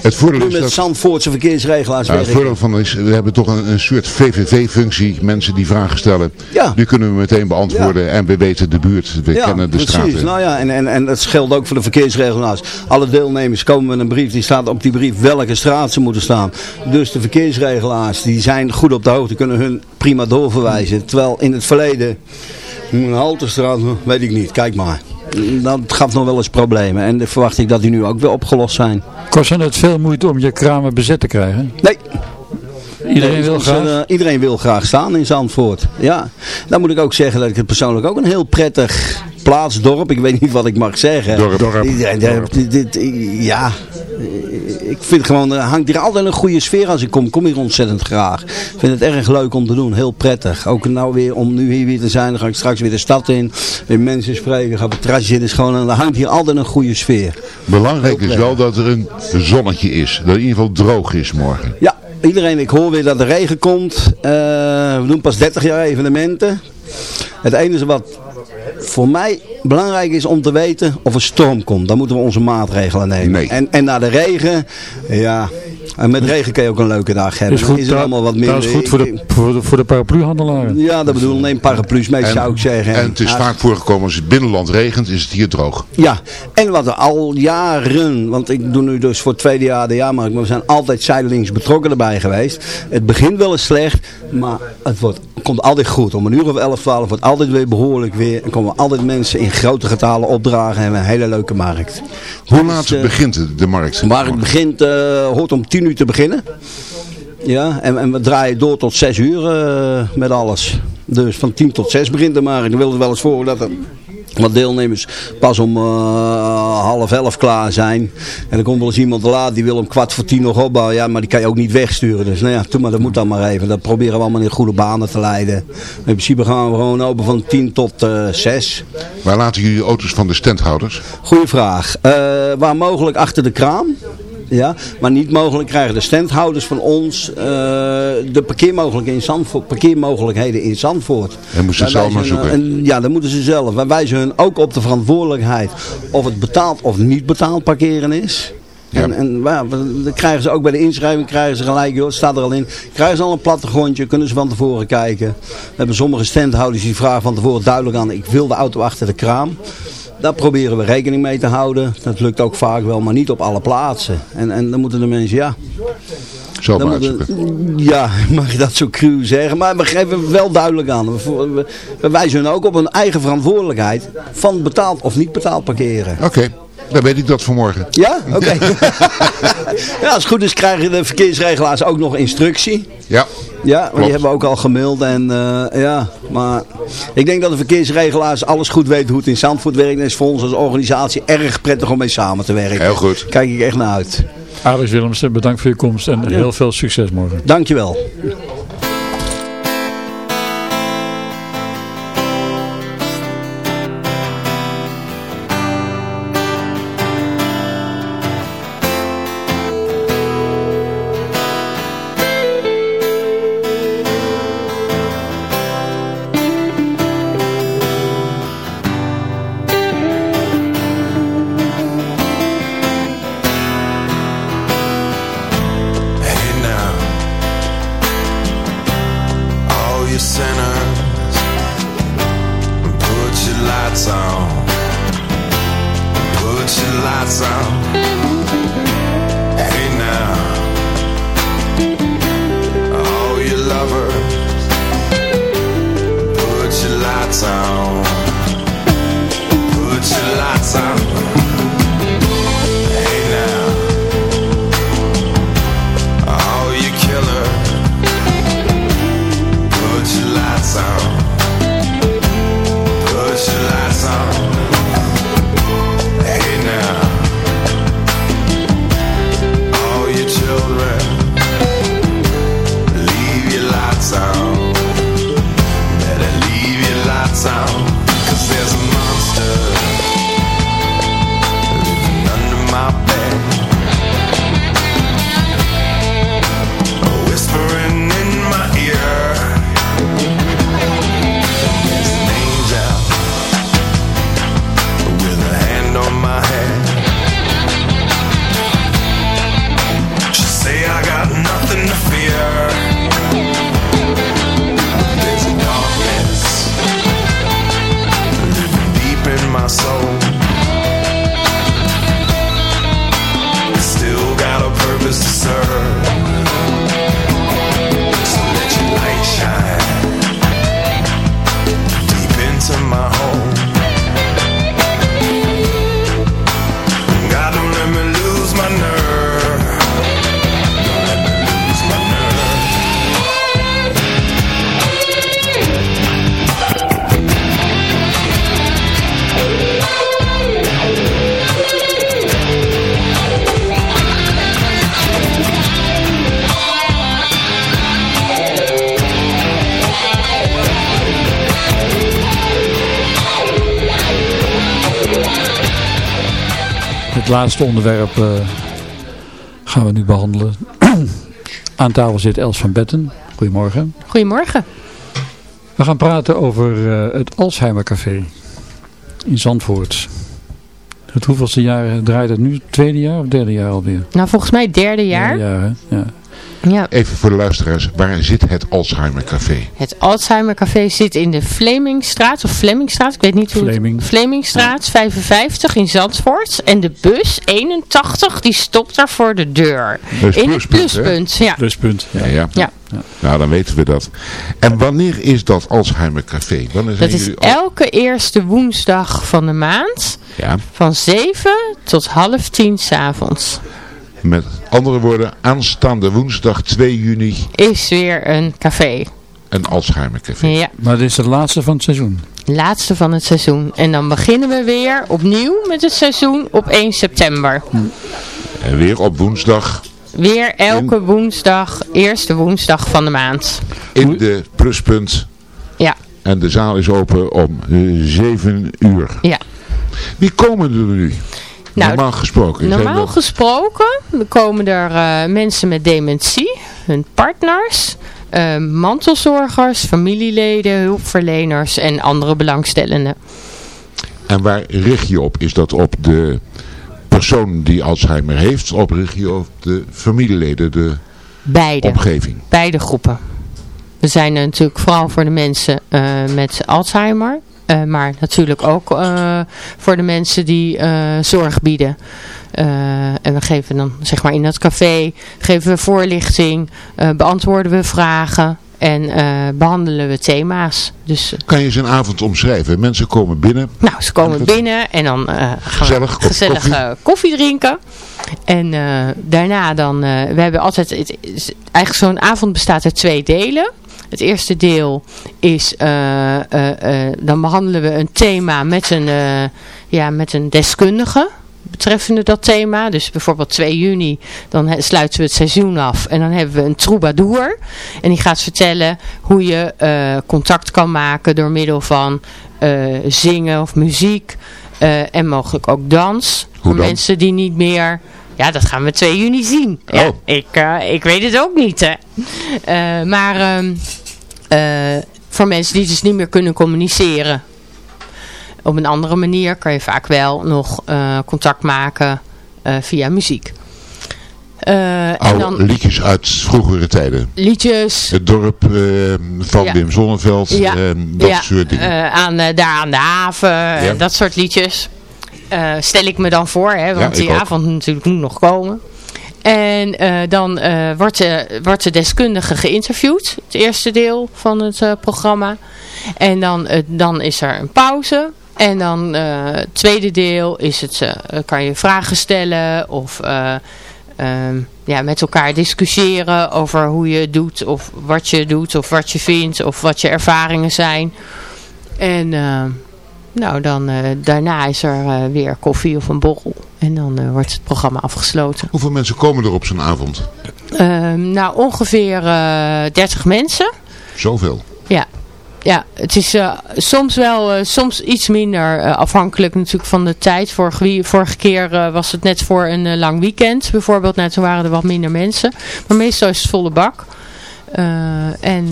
Het voordeel nu is met dat... Zandvoortse verkeersregelaars Ja, het werken. voordeel van is, we hebben toch een, een soort VVV-functie. Mensen die vragen stellen. Ja. Die kunnen we meteen beantwoorden. En we weten de buurt. We kennen de precies. straten. Nou ja, en, en, en dat geldt ook voor de verkeersregelaars. Alle deelnemers komen met een brief. Die staat op die brief welke straat ze moeten staan. Dus de verkeersregelaars, die zijn goed op de hoogte. Kunnen hun prima doorverwijzen. Terwijl in het verleden, een haltestraat, weet ik niet. Kijk maar. Dat gaf nog wel eens problemen. En dan verwacht ik dat die nu ook weer opgelost zijn. Kost het veel moeite om je kramen bezet te krijgen? Nee, Iedereen Nee, wil dus, graag. eh, iedereen wil graag staan in Zandvoort. Ja, dan moet ik ook zeggen dat ik het persoonlijk ook een heel prettig plaatsdorp. Ik weet niet wat ik mag zeggen. Dorp. Dorp. Dit- ja, ik vind gewoon, er hangt hier altijd een goede sfeer als ik kom. Kom hier ontzettend graag. Ik vind het erg leuk om te doen. Heel prettig. Ook nou weer, om nu hier weer te zijn. Dan ga ik straks weer de stad in. Weer mensen spreken. Ga op het terrasje zitten. Is gewoon, er hangt hier altijd een goede sfeer. Belangrijk is wel dat er een zonnetje is. Dat het in ieder geval droog is morgen. Ja, iedereen, ik hoor weer dat er regen komt. Eh, we doen pas 30 jaar evenementen. Het enige wat voor mij belangrijk is om te weten of er storm komt. Dan moeten we onze maatregelen nemen. Nee. En, en na de regen, ja, en met regen kun je ook een leuke dag hebben. is goed, dat, allemaal wat dat minder. is goed voor de, voor de, voor de parapluhandelaren. Ja, dat bedoel ik. Neem paraplu's mee, En, zou ik zeggen. en het is Ja, vaak voorgekomen als het binnenland regent, is het hier droog. Ja, en wat we al jaren, want ik doe nu dus voor het tweede jaar de jaarmarkt, maar we zijn altijd zijdelings betrokken erbij geweest. Het begint wel eens slecht, maar het wordt, komt altijd goed. Om een uur of 11, 12 wordt altijd weer behoorlijk weer. En komen altijd mensen in grote getalen opdragen en hebben een hele leuke markt. Hoe laat eh, begint de markt? De markt begint, eh, hoort om 10 uur te beginnen. Ja, en, en we draaien door tot 6 uur eh, met alles. Dus van 10 tot 6 begint de markt. Ik wil het wel eens voor dat er wat deelnemers pas om eh, half elf klaar zijn. En dan komt wel eens iemand te laat, die wil om kwart voor tien nog opbouwen. Ja, maar die kan je ook niet wegsturen. Dus nou ja, maar, dat moet dan maar even. Dat proberen we allemaal in goede banen te leiden. In principe gaan we gewoon open van 10 tot eh 6. Waar laten jullie auto's van de standhouders? Goeie vraag. Eh, waar mogelijk achter de kraam. Ja, maar niet mogelijk krijgen de standhouders van ons eh, de parkeermogelijkheden in Zandvoort, parkeermogelijkheden in Zandvoort. En moesten ze zelf maar zoeken. en- ja, dat moeten ze zelf. Wij wijzen hun ook op de verantwoordelijkheid of het betaald of niet betaald parkeren is. Ja. En, en ja, dan krijgen ze ook bij de inschrijving krijgen ze gelijk, joh, staat er al in. Krijgen ze al een plattegrondje, kunnen ze van tevoren kijken. We hebben sommige standhouders die vragen van tevoren duidelijk aan, ik wil de auto achter de kraam. Daar proberen we rekening mee te houden. Dat lukt ook vaak wel, maar niet op alle plaatsen. En, en dan moeten de mensen, ja... Maar moeten- ja, mag je dat zo cru zeggen. Maar we geven wel duidelijk aan. We, wijzen hun ook op hun eigen verantwoordelijkheid. Van betaald of niet betaald parkeren. Oké, dan weet ik dat vanmorgen. Ja? Oké. ja, als het goed is krijgen de verkeersregelaars ook nog instructie. Ja, Ja, maar die hebben we ook al gemaild. En, eh, ja, maar ik denk dat de verkeersregelaars alles goed weten hoe het in Zandvoort werkt. En is voor ons als organisatie erg prettig om mee samen te werken. heel goed. Kijk ik echt naar uit. Alex Willemsen, bedankt voor je komst en heel veel succes morgen. Dankjewel. Laatste onderwerp eh, gaan we nu behandelen. Aan tafel zit Els van Betten. Goedemorgen. Goedemorgen. We gaan praten over eh, het Alzheimer Café in Zandvoort. Het hoeveelste jaar draait het nu? Tweede jaar of derde jaar alweer? Nou, volgens mij derde jaar. Derde jaar, hè? ja. Ja. Even voor de luisteraars, waar zit het Alzheimer Café? Het Alzheimer Café zit in de Flemingstraat, of Flemmingstraat, ik weet niet hoe Fleming. het... Flemingstraat, 55 in Zandvoort. En de bus 81, die stopt daar voor de deur. Is in het pluspunt, hè? pluspunt, ja. Pluspunt. Ja. Ja, ja. Ja. Nou, dan weten we dat. En wanneer is dat Alzheimer Café? Wanneer Dat is elke eerste woensdag van de maand Ja, van 7 tot half 10 s'avonds. Met andere woorden, aanstaande woensdag 2 juni Is weer een café. een Alzheimer Café. Ja. Maar dit is het laatste van het seizoen. Laatste van het seizoen. En dan beginnen we weer opnieuw met het seizoen op 1 september. En weer op woensdag Weer elke woensdag, eerste woensdag van de maand. in de pluspunt. Ja, En de zaal is open om eh, 7 uur. ja. Wie komen er nu? Nou, Normaal gesproken. Normaal gesproken komen er eh, mensen met dementie, hun partners, eh, mantelzorgers, familieleden, hulpverleners en andere belangstellenden. En waar richt je op? Is dat op de persoon die Alzheimer heeft? Of richt je op de familieleden, de Beide. omgeving? beide groepen. We zijn natuurlijk vooral voor de mensen eh, met Alzheimer. Eh, maar natuurlijk ook eh, voor de mensen die eh, zorg bieden. En we geven dan zeg maar in dat café geven we voorlichting, beantwoorden we vragen en eh, behandelen we thema's. Dus Kan je eens een avond omschrijven? Mensen komen binnen. nou, ze komen binnen en dan gaan Gezellig, we gezellig koffie. koffie drinken. En daarna dan, we hebben altijd, het, eigenlijk zo'n avond bestaat uit twee delen. Het eerste deel is, eh, eh, eh, dan behandelen we een thema met een, ja, met een deskundige betreffende dat thema. Dus bijvoorbeeld 2 juni, dan sluiten we het seizoen af. En dan hebben we een troubadour. En die gaat vertellen hoe je contact kan maken door middel van zingen of muziek. en mogelijk ook dans. voor dan? mensen die niet meer... Ja, dat gaan we 2 juni zien. Ja, Oh. ik, ik weet het ook niet, hè. Maar ehm, eh, voor mensen die dus niet meer kunnen communiceren. Op een andere manier kan je vaak wel nog eh, contact maken eh, via muziek. Eh, en dan liedjes uit vroegere tijden. liedjes. Het dorp eh, van Ja. Wim Zonneveld. Ja. eh, dat ja, soort dingen. eh, aan, eh, daar aan de haven, eh, dat soort liedjes. Eh, stel ik me dan voor, hè, want die avond natuurlijk moet nog komen. En eh, dan eh, wordt, de, deskundige geïnterviewd, het eerste deel van het eh, programma. En dan, dan is er een pauze. En dan het tweede deel is het, kan je vragen stellen of eh, ehm, ja, met elkaar discussiëren over hoe je doet of wat je doet of wat je vindt of wat je ervaringen zijn. En nou, dan, eh, daarna is er eh, weer koffie of een borrel. En dan eh, wordt het programma afgesloten. Hoeveel mensen komen er op zo'n avond? Ehm, nou, ongeveer eh 30 mensen. Zoveel. Ja. Ja, het is soms wel, soms iets minder afhankelijk natuurlijk van de tijd. Vorige, vorige keer was het net voor een lang weekend bijvoorbeeld. Nou, toen waren er wat minder mensen. Maar meestal is het volle bak. En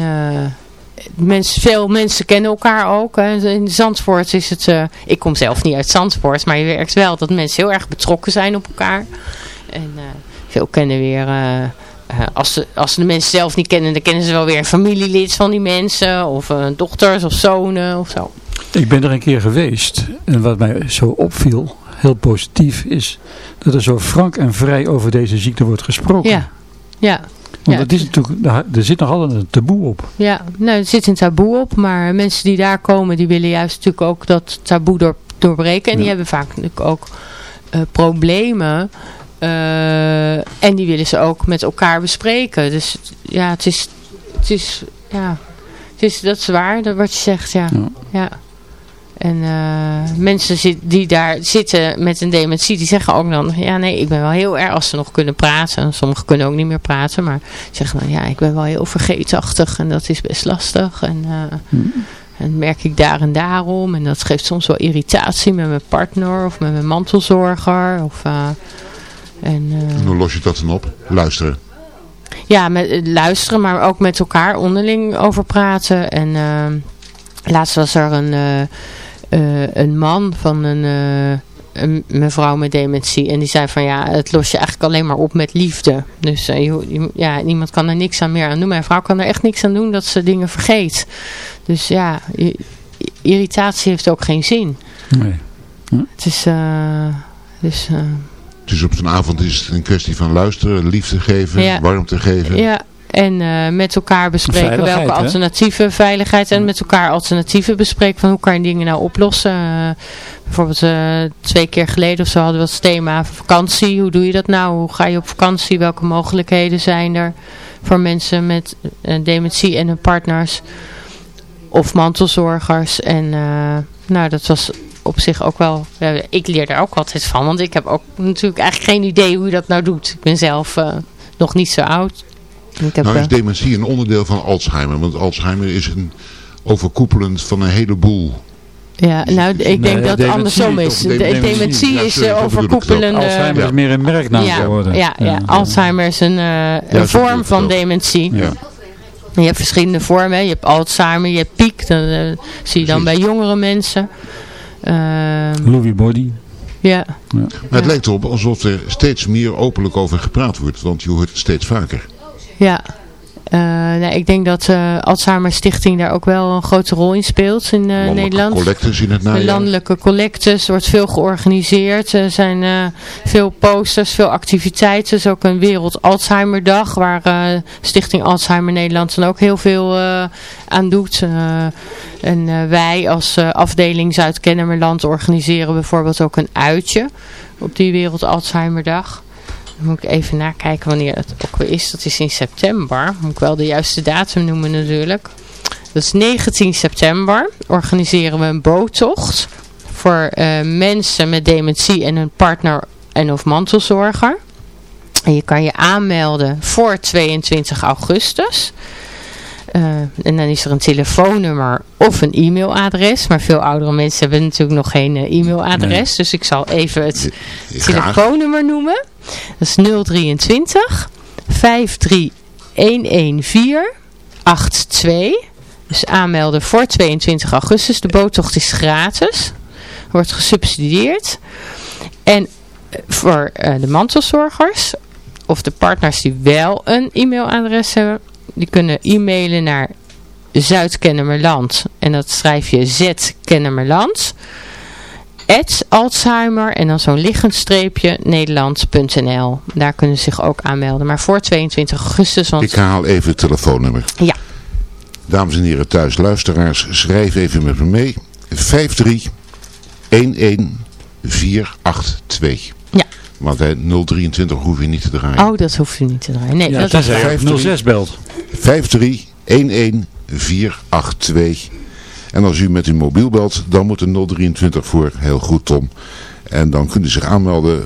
mensen, veel mensen kennen elkaar ook. Hè. In Zandvoort is het, eh, ik kom zelf niet uit Zandvoort, maar je werkt wel dat mensen heel erg betrokken zijn op elkaar. En eh, veel kennen weer... eh, als, ze, als ze de mensen zelf niet kennen, dan kennen ze wel weer een familielid van die mensen. Of dochters of zonen of zo. Ik ben er een keer geweest en wat mij zo opviel, heel positief, is dat er zo frank en vrij over deze ziekte wordt gesproken. Ja, ja, Want ja. het is natuurlijk, er zit nog altijd een taboe op. ja. Nou, er zit een taboe op. Maar mensen die daar komen, die willen juist natuurlijk ook dat taboe door, doorbreken. En die hebben vaak natuurlijk ook eh, problemen. eh, en die willen ze ook met elkaar bespreken. Dus ja, het is, het is, ja, het is, dat is waar, dat wat je zegt, ja. Ja. ja. En eh, mensen zit, die daar zitten met een dementie, die zeggen ook dan, ja nee, ik ben wel heel erg, als ze nog kunnen praten, sommigen kunnen ook niet meer praten, maar zeggen dan, ja, ik ben wel heel vergeetachtig en dat is best lastig. En, eh, En merk ik daar en daarom. En dat geeft soms wel irritatie met mijn partner of met mijn mantelzorger. Of, eh, en, En hoe los je dat dan op? Luisteren. ja, met luisteren, maar ook met elkaar onderling over praten. En laatst was er een, een man van een, eh, een mevrouw met dementie. En die zei van ja, het los je eigenlijk alleen maar op met liefde. Dus eh, je, je- ja, niemand kan er niks aan meer aan doen. Mijn vrouw kan er echt niks aan doen dat ze dingen vergeet. Dus ja, irritatie heeft ook geen zin. Nee. Het is... eh, dus, eh, Dus op zo'n avond is het een kwestie van luisteren, liefde geven, Ja. warmte geven. Ja, en eh, met elkaar bespreken welke hè? alternatieve veiligheid en met elkaar alternatieven bespreken van hoe kan je dingen nou oplossen. Eh, bijvoorbeeld eh, twee keer geleden of zo hadden we als thema vakantie. Hoe doe je dat nou? Hoe ga je op vakantie? Welke mogelijkheden zijn er voor mensen met dementie en hun partners? Of mantelzorgers. En nou, dat was op zich ook wel... ik leer daar ook altijd van. Want ik heb ook natuurlijk eigenlijk geen idee hoe je dat nou doet. Ik ben zelf nog niet zo oud. Ik heb, Nou is dementie een onderdeel van Alzheimer. Want Alzheimer is een overkoepelend van een heleboel. ja, nou, ik denk Nee, dat het andersom is is. De, dementie, dementie ja, is sorry, eh, overkoepelende... Alzheimer Ja. is meer een merknaam ja, geworden. ja, ja, Alzheimer is een, eh, een zo vorm van dementie. Ja. Je hebt verschillende vormen. hè. Je hebt Alzheimer, je hebt piek. Dat eh, zie je dan bij jongere mensen. Ehm, Louis Body. ja, Maar het lijkt erop alsof er steeds meer openlijk over gepraat wordt. Want je hoort het steeds vaker. Ja. Nee, ik denk dat de Alzheimer Stichting daar ook wel een grote rol in speelt in eh, Landelijke Nederland. collectors in het De najaar. landelijke collectes, er wordt veel georganiseerd. Er zijn veel posters, veel activiteiten. Er is ook een Wereld Alzheimer Dag, waar Stichting Alzheimer Nederland dan ook heel veel aan doet. En wij als afdeling Zuid-Kennemerland organiseren bijvoorbeeld ook een uitje op die Wereld Alzheimer Dag. Moet ik even nakijken wanneer het ook weer is. Dat is in september. Moet ik wel de juiste datum noemen natuurlijk. Dat is 19 september. Organiseren we een boottocht. Voor eh, mensen met dementie en hun partner en of mantelzorger. En je kan je aanmelden voor 22 augustus. Eh, en dan is er een telefoonnummer of een e-mailadres. Maar veel oudere mensen hebben natuurlijk nog geen eh, e-mailadres. Dus ik zal even het Graag. telefoonnummer noemen. Dat is 023 53114 82. Dus aanmelden voor 22 augustus. De boottocht is gratis. Wordt gesubsidieerd. En eh, voor eh, de mantelzorgers of de partners die wel een e-mailadres hebben. Die kunnen e-mailen naar Zuid-Kennemerland. En dat schrijf je Z-Kennemerland. At Alzheimer en dan zo'n liggend streepje Nederland.nl. Daar kunnen ze zich ook aanmelden. Maar voor 22 augustus. Want Ik haal even het telefoonnummer. Ja. Dames en heren thuis, luisteraars, schrijf even met me mee. 53 11 482. Ja. Want hè, 023 hoef je niet te draaien. Oh, dat hoeft u niet te draaien. Nee, Ja, dat is tenzij vijf, je drie. 06 belt. 53 11 482. En als u met uw mobiel belt, dan moet er 023 voor. Heel goed, Tom. En dan kunt u zich aanmelden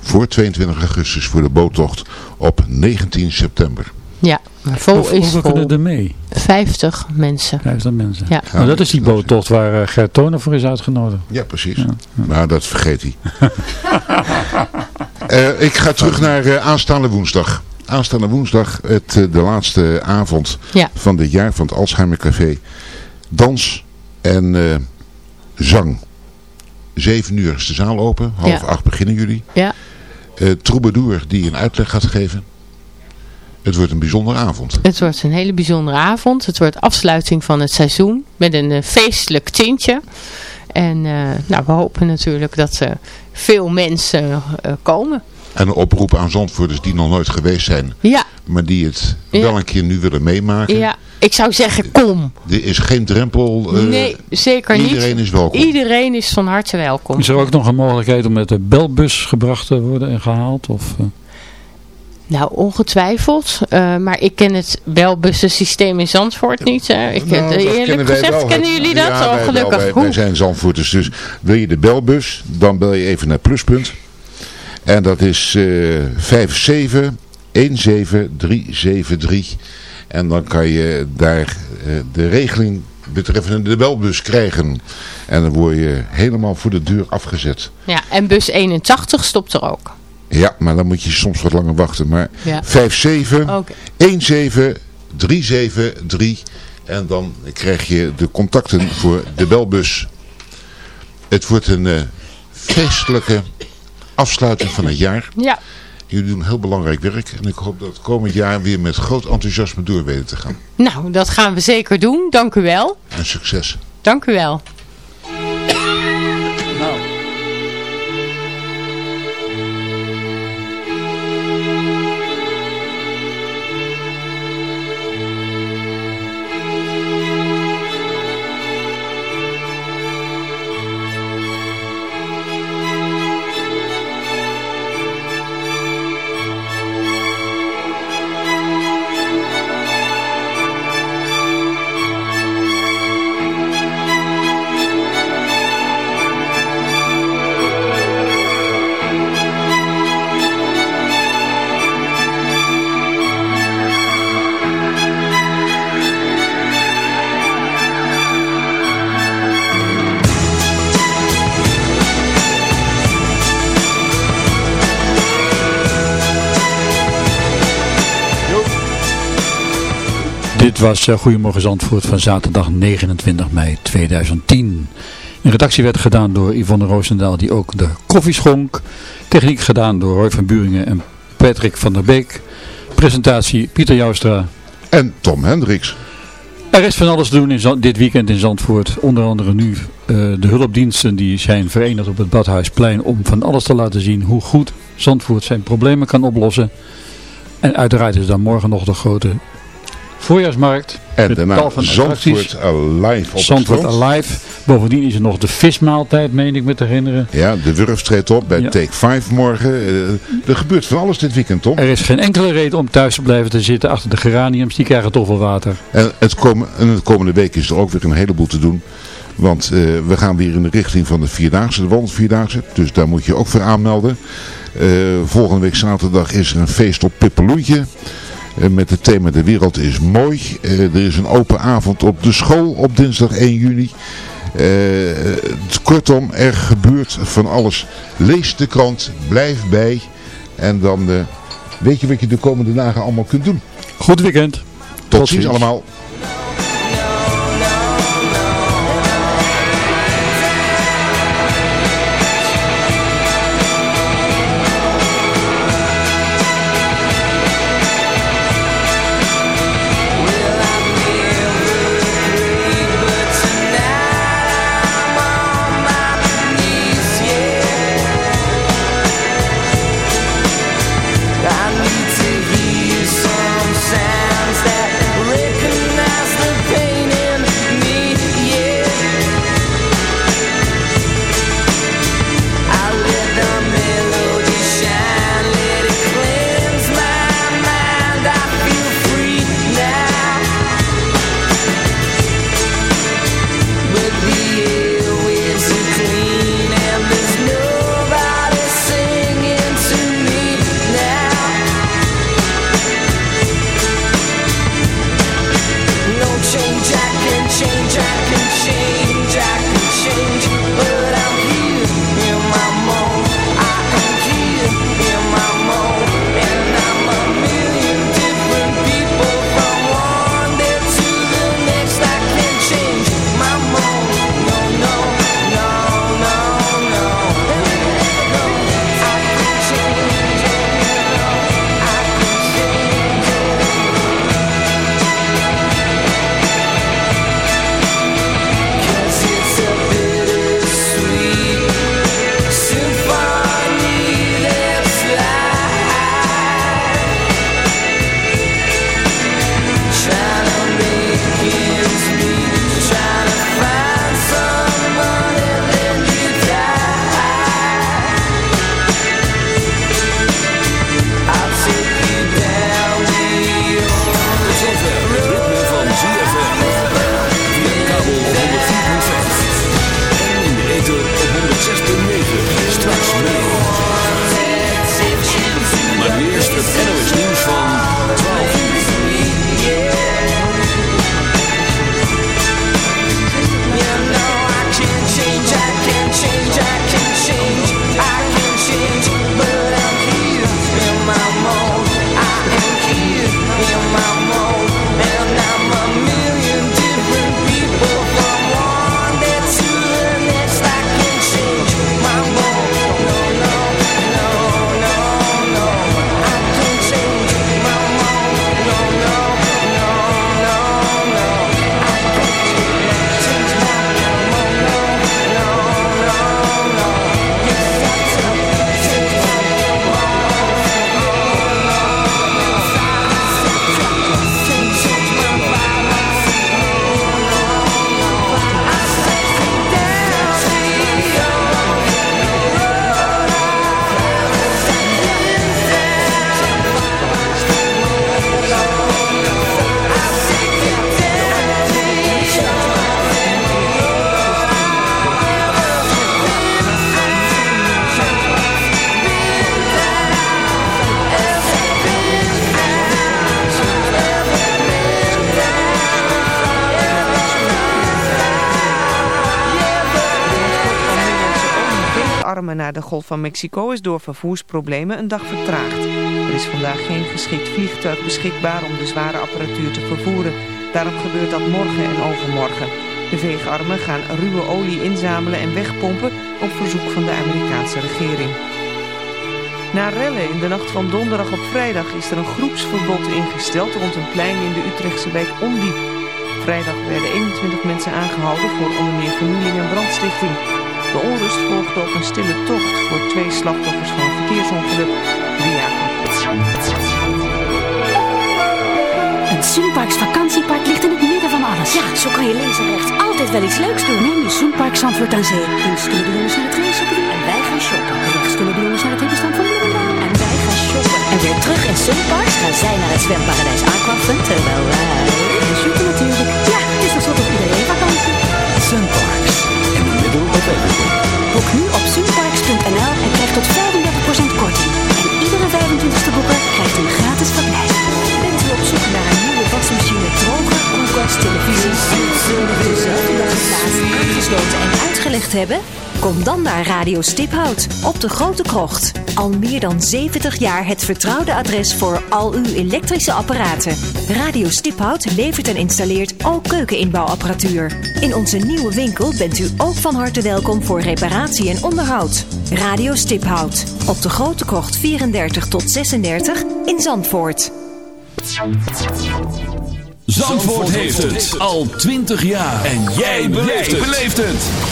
voor 22 augustus voor de boottocht op 19 september. Ja, maar vol Of- is Hoeveel vol. kunnen er mee? 50 mensen. 50 mensen. Ja. Nou, dat is die boottocht waar uh, Gert Toner voor is uitgenodigd. Ja, precies. Maar dat vergeet hij. Eh, ik ga terug naar eh, aanstaande woensdag. Aanstaande woensdag, het, eh, de laatste avond Ja. van dit jaar van het Alzheimer Café. Dans en eh, zang. Zeven uur is de zaal open. Half Ja. acht beginnen jullie. Ja. Eh Troubadour die een uitleg gaat geven. Het wordt een bijzondere avond. Het wordt een hele bijzondere avond. Het wordt afsluiting van het seizoen met een eh, feestelijk tintje. En nou, we hopen natuurlijk dat er veel mensen komen. En een oproep aan zandvoerders die nog nooit geweest zijn. Ja, Maar die het Ja. wel een keer nu willen meemaken. ja, ik zou zeggen kom. Er is geen drempel. eh, nee, zeker niet. Iedereen is welkom. Iedereen is van harte welkom. Is er ook nog een mogelijkheid om met de belbus gebracht te worden en gehaald? Of, eh, Nou, ongetwijfeld. Eh, maar ik ken het belbussensysteem in Zandvoort niet. Hè. Ik, Nou, eerlijk gezegd, wel. kennen jullie dat? Ja, oh, wij gelukkig. wel. Wij, Hoe? wij zijn Zandvoorters. Dus wil je de belbus, dan bel je even naar Pluspunt. En dat is eh 57 17373. En dan kan je daar eh, de regeling betreffende de belbus krijgen. En dan word je helemaal voor de deur afgezet. Ja, en bus 81 stopt er ook. Ja, maar dan moet je soms wat langer wachten. Maar Ja. 5-7, Oké. 1-7, 3-7-3. En dan krijg je de contacten voor de belbus. Het wordt een eh, feestelijke afsluiting van het jaar. Ja, Jullie doen heel belangrijk werk. En ik hoop dat komend jaar weer met groot enthousiasme door weten te gaan. nou, dat gaan we zeker doen. Dank u wel. En succes. Dank u wel. Dit was uh, Goedemorgen Zandvoort van zaterdag 29 mei 2010. De redactie werd gedaan door Yvonne Roosendaal die ook de koffie schonk. Techniek gedaan door Roy van Buringen en Patrick van der Beek. Presentatie Pieter Joustra. En Tom Hendricks. Er is van alles te doen in dit weekend in Zandvoort. Onder andere nu eh, de hulpdiensten die zijn verenigd op het Badhuisplein om van alles te laten zien hoe goed Zandvoort zijn problemen kan oplossen. En uiteraard is dan morgen nog de grote voorjaarsmarkt. En daarna. Zandvoort Alive op Zandvoort. Alive. Bovendien is er nog de vismaaltijd, meen ik me te herinneren. Ja, de Wurf treedt op bij Ja. Take 5 morgen. Eh, er gebeurt van alles dit weekend, Tom. Er is geen enkele reden om thuis te blijven te zitten achter de geraniums. Die krijgen toch wel water. En het, komen, en de komende week is er ook weer een heleboel te doen. Want eh, we gaan weer in de richting van de Vierdaagse, de Wandelvierdaagse. Dus daar moet je ook voor aanmelden. Eh, volgende week zaterdag is er een feest op Pippeloentje. Eh, met het thema De Wereld is Mooi. Eh, er is een open avond op de school op dinsdag 1 juni. Eh, kortom, er gebeurt van alles. Lees de krant, blijf bij. En dan weet je wat je de komende dagen allemaal kunt doen. Goed weekend. Tot, Tot ziens. allemaal. Golf van Mexico is door vervoersproblemen een dag vertraagd. Er is vandaag geen geschikt vliegtuig beschikbaar om de zware apparatuur te vervoeren. Daarom gebeurt dat morgen en overmorgen. De veegarmen gaan ruwe olie inzamelen en wegpompen op verzoek van de Amerikaanse regering. Na rellen in de nacht van donderdag op vrijdag is er een groepsverbod ingesteld rond een plein in de Utrechtse wijk Ondiep. Vrijdag werden 21 mensen aangehouden voor onder meer en brandstichting. De onrust volgde op een stille tocht voor twee slachtoffers van een verkeersongeluk. Drie jaar. Een Sunparks vakantiepark ligt in het midden van alles. Ja, zo kan je links en rechts altijd wel iets leuks doen. Neem je Sunpark Zandvoort aan Zee. Links kunnen de jongens naar het racecircuit. En wij gaan shoppen. Rechts kunnen de jongens naar het hippenstand van Bloemendaal. En wij gaan shoppen. En weer terug in Sunparks gaan zij naar het zwemparadijs Aquafun. Terwijl wij... gaan shoppen natuurlijk. Ja, Boek nu op sunparks.nl en krijg tot 35% korting. En iedere 25ste boeker krijgt een gratis verblijf. Bent u op zoek naar een nieuwe wasmachine, droger, koelkast, televisie en u dezelfde dag plaats aangesloten en uitgelegd hebben? Kom dan naar Radio Stiphout op de Grote Krocht. Al meer dan 70 jaar het vertrouwde adres voor al uw elektrische apparaten. Radio Stiphout levert en installeert ook keukeninbouwapparatuur. In onze nieuwe winkel bent u ook van harte welkom voor reparatie en onderhoud. Radio Stiphout op de Grote Krocht 34 tot 36 in Zandvoort. Zandvoort heeft het al 20 jaar. En jij beleeft het.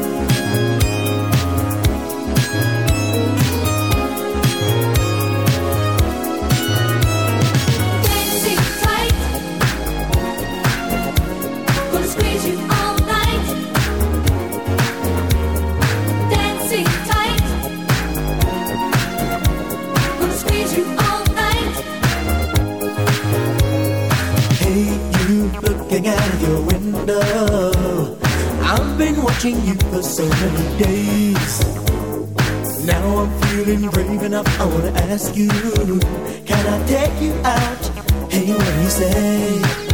Watching you for so many days. Now I'm feeling brave enough. I wanna ask you, can I take you out? Hey, what do you say?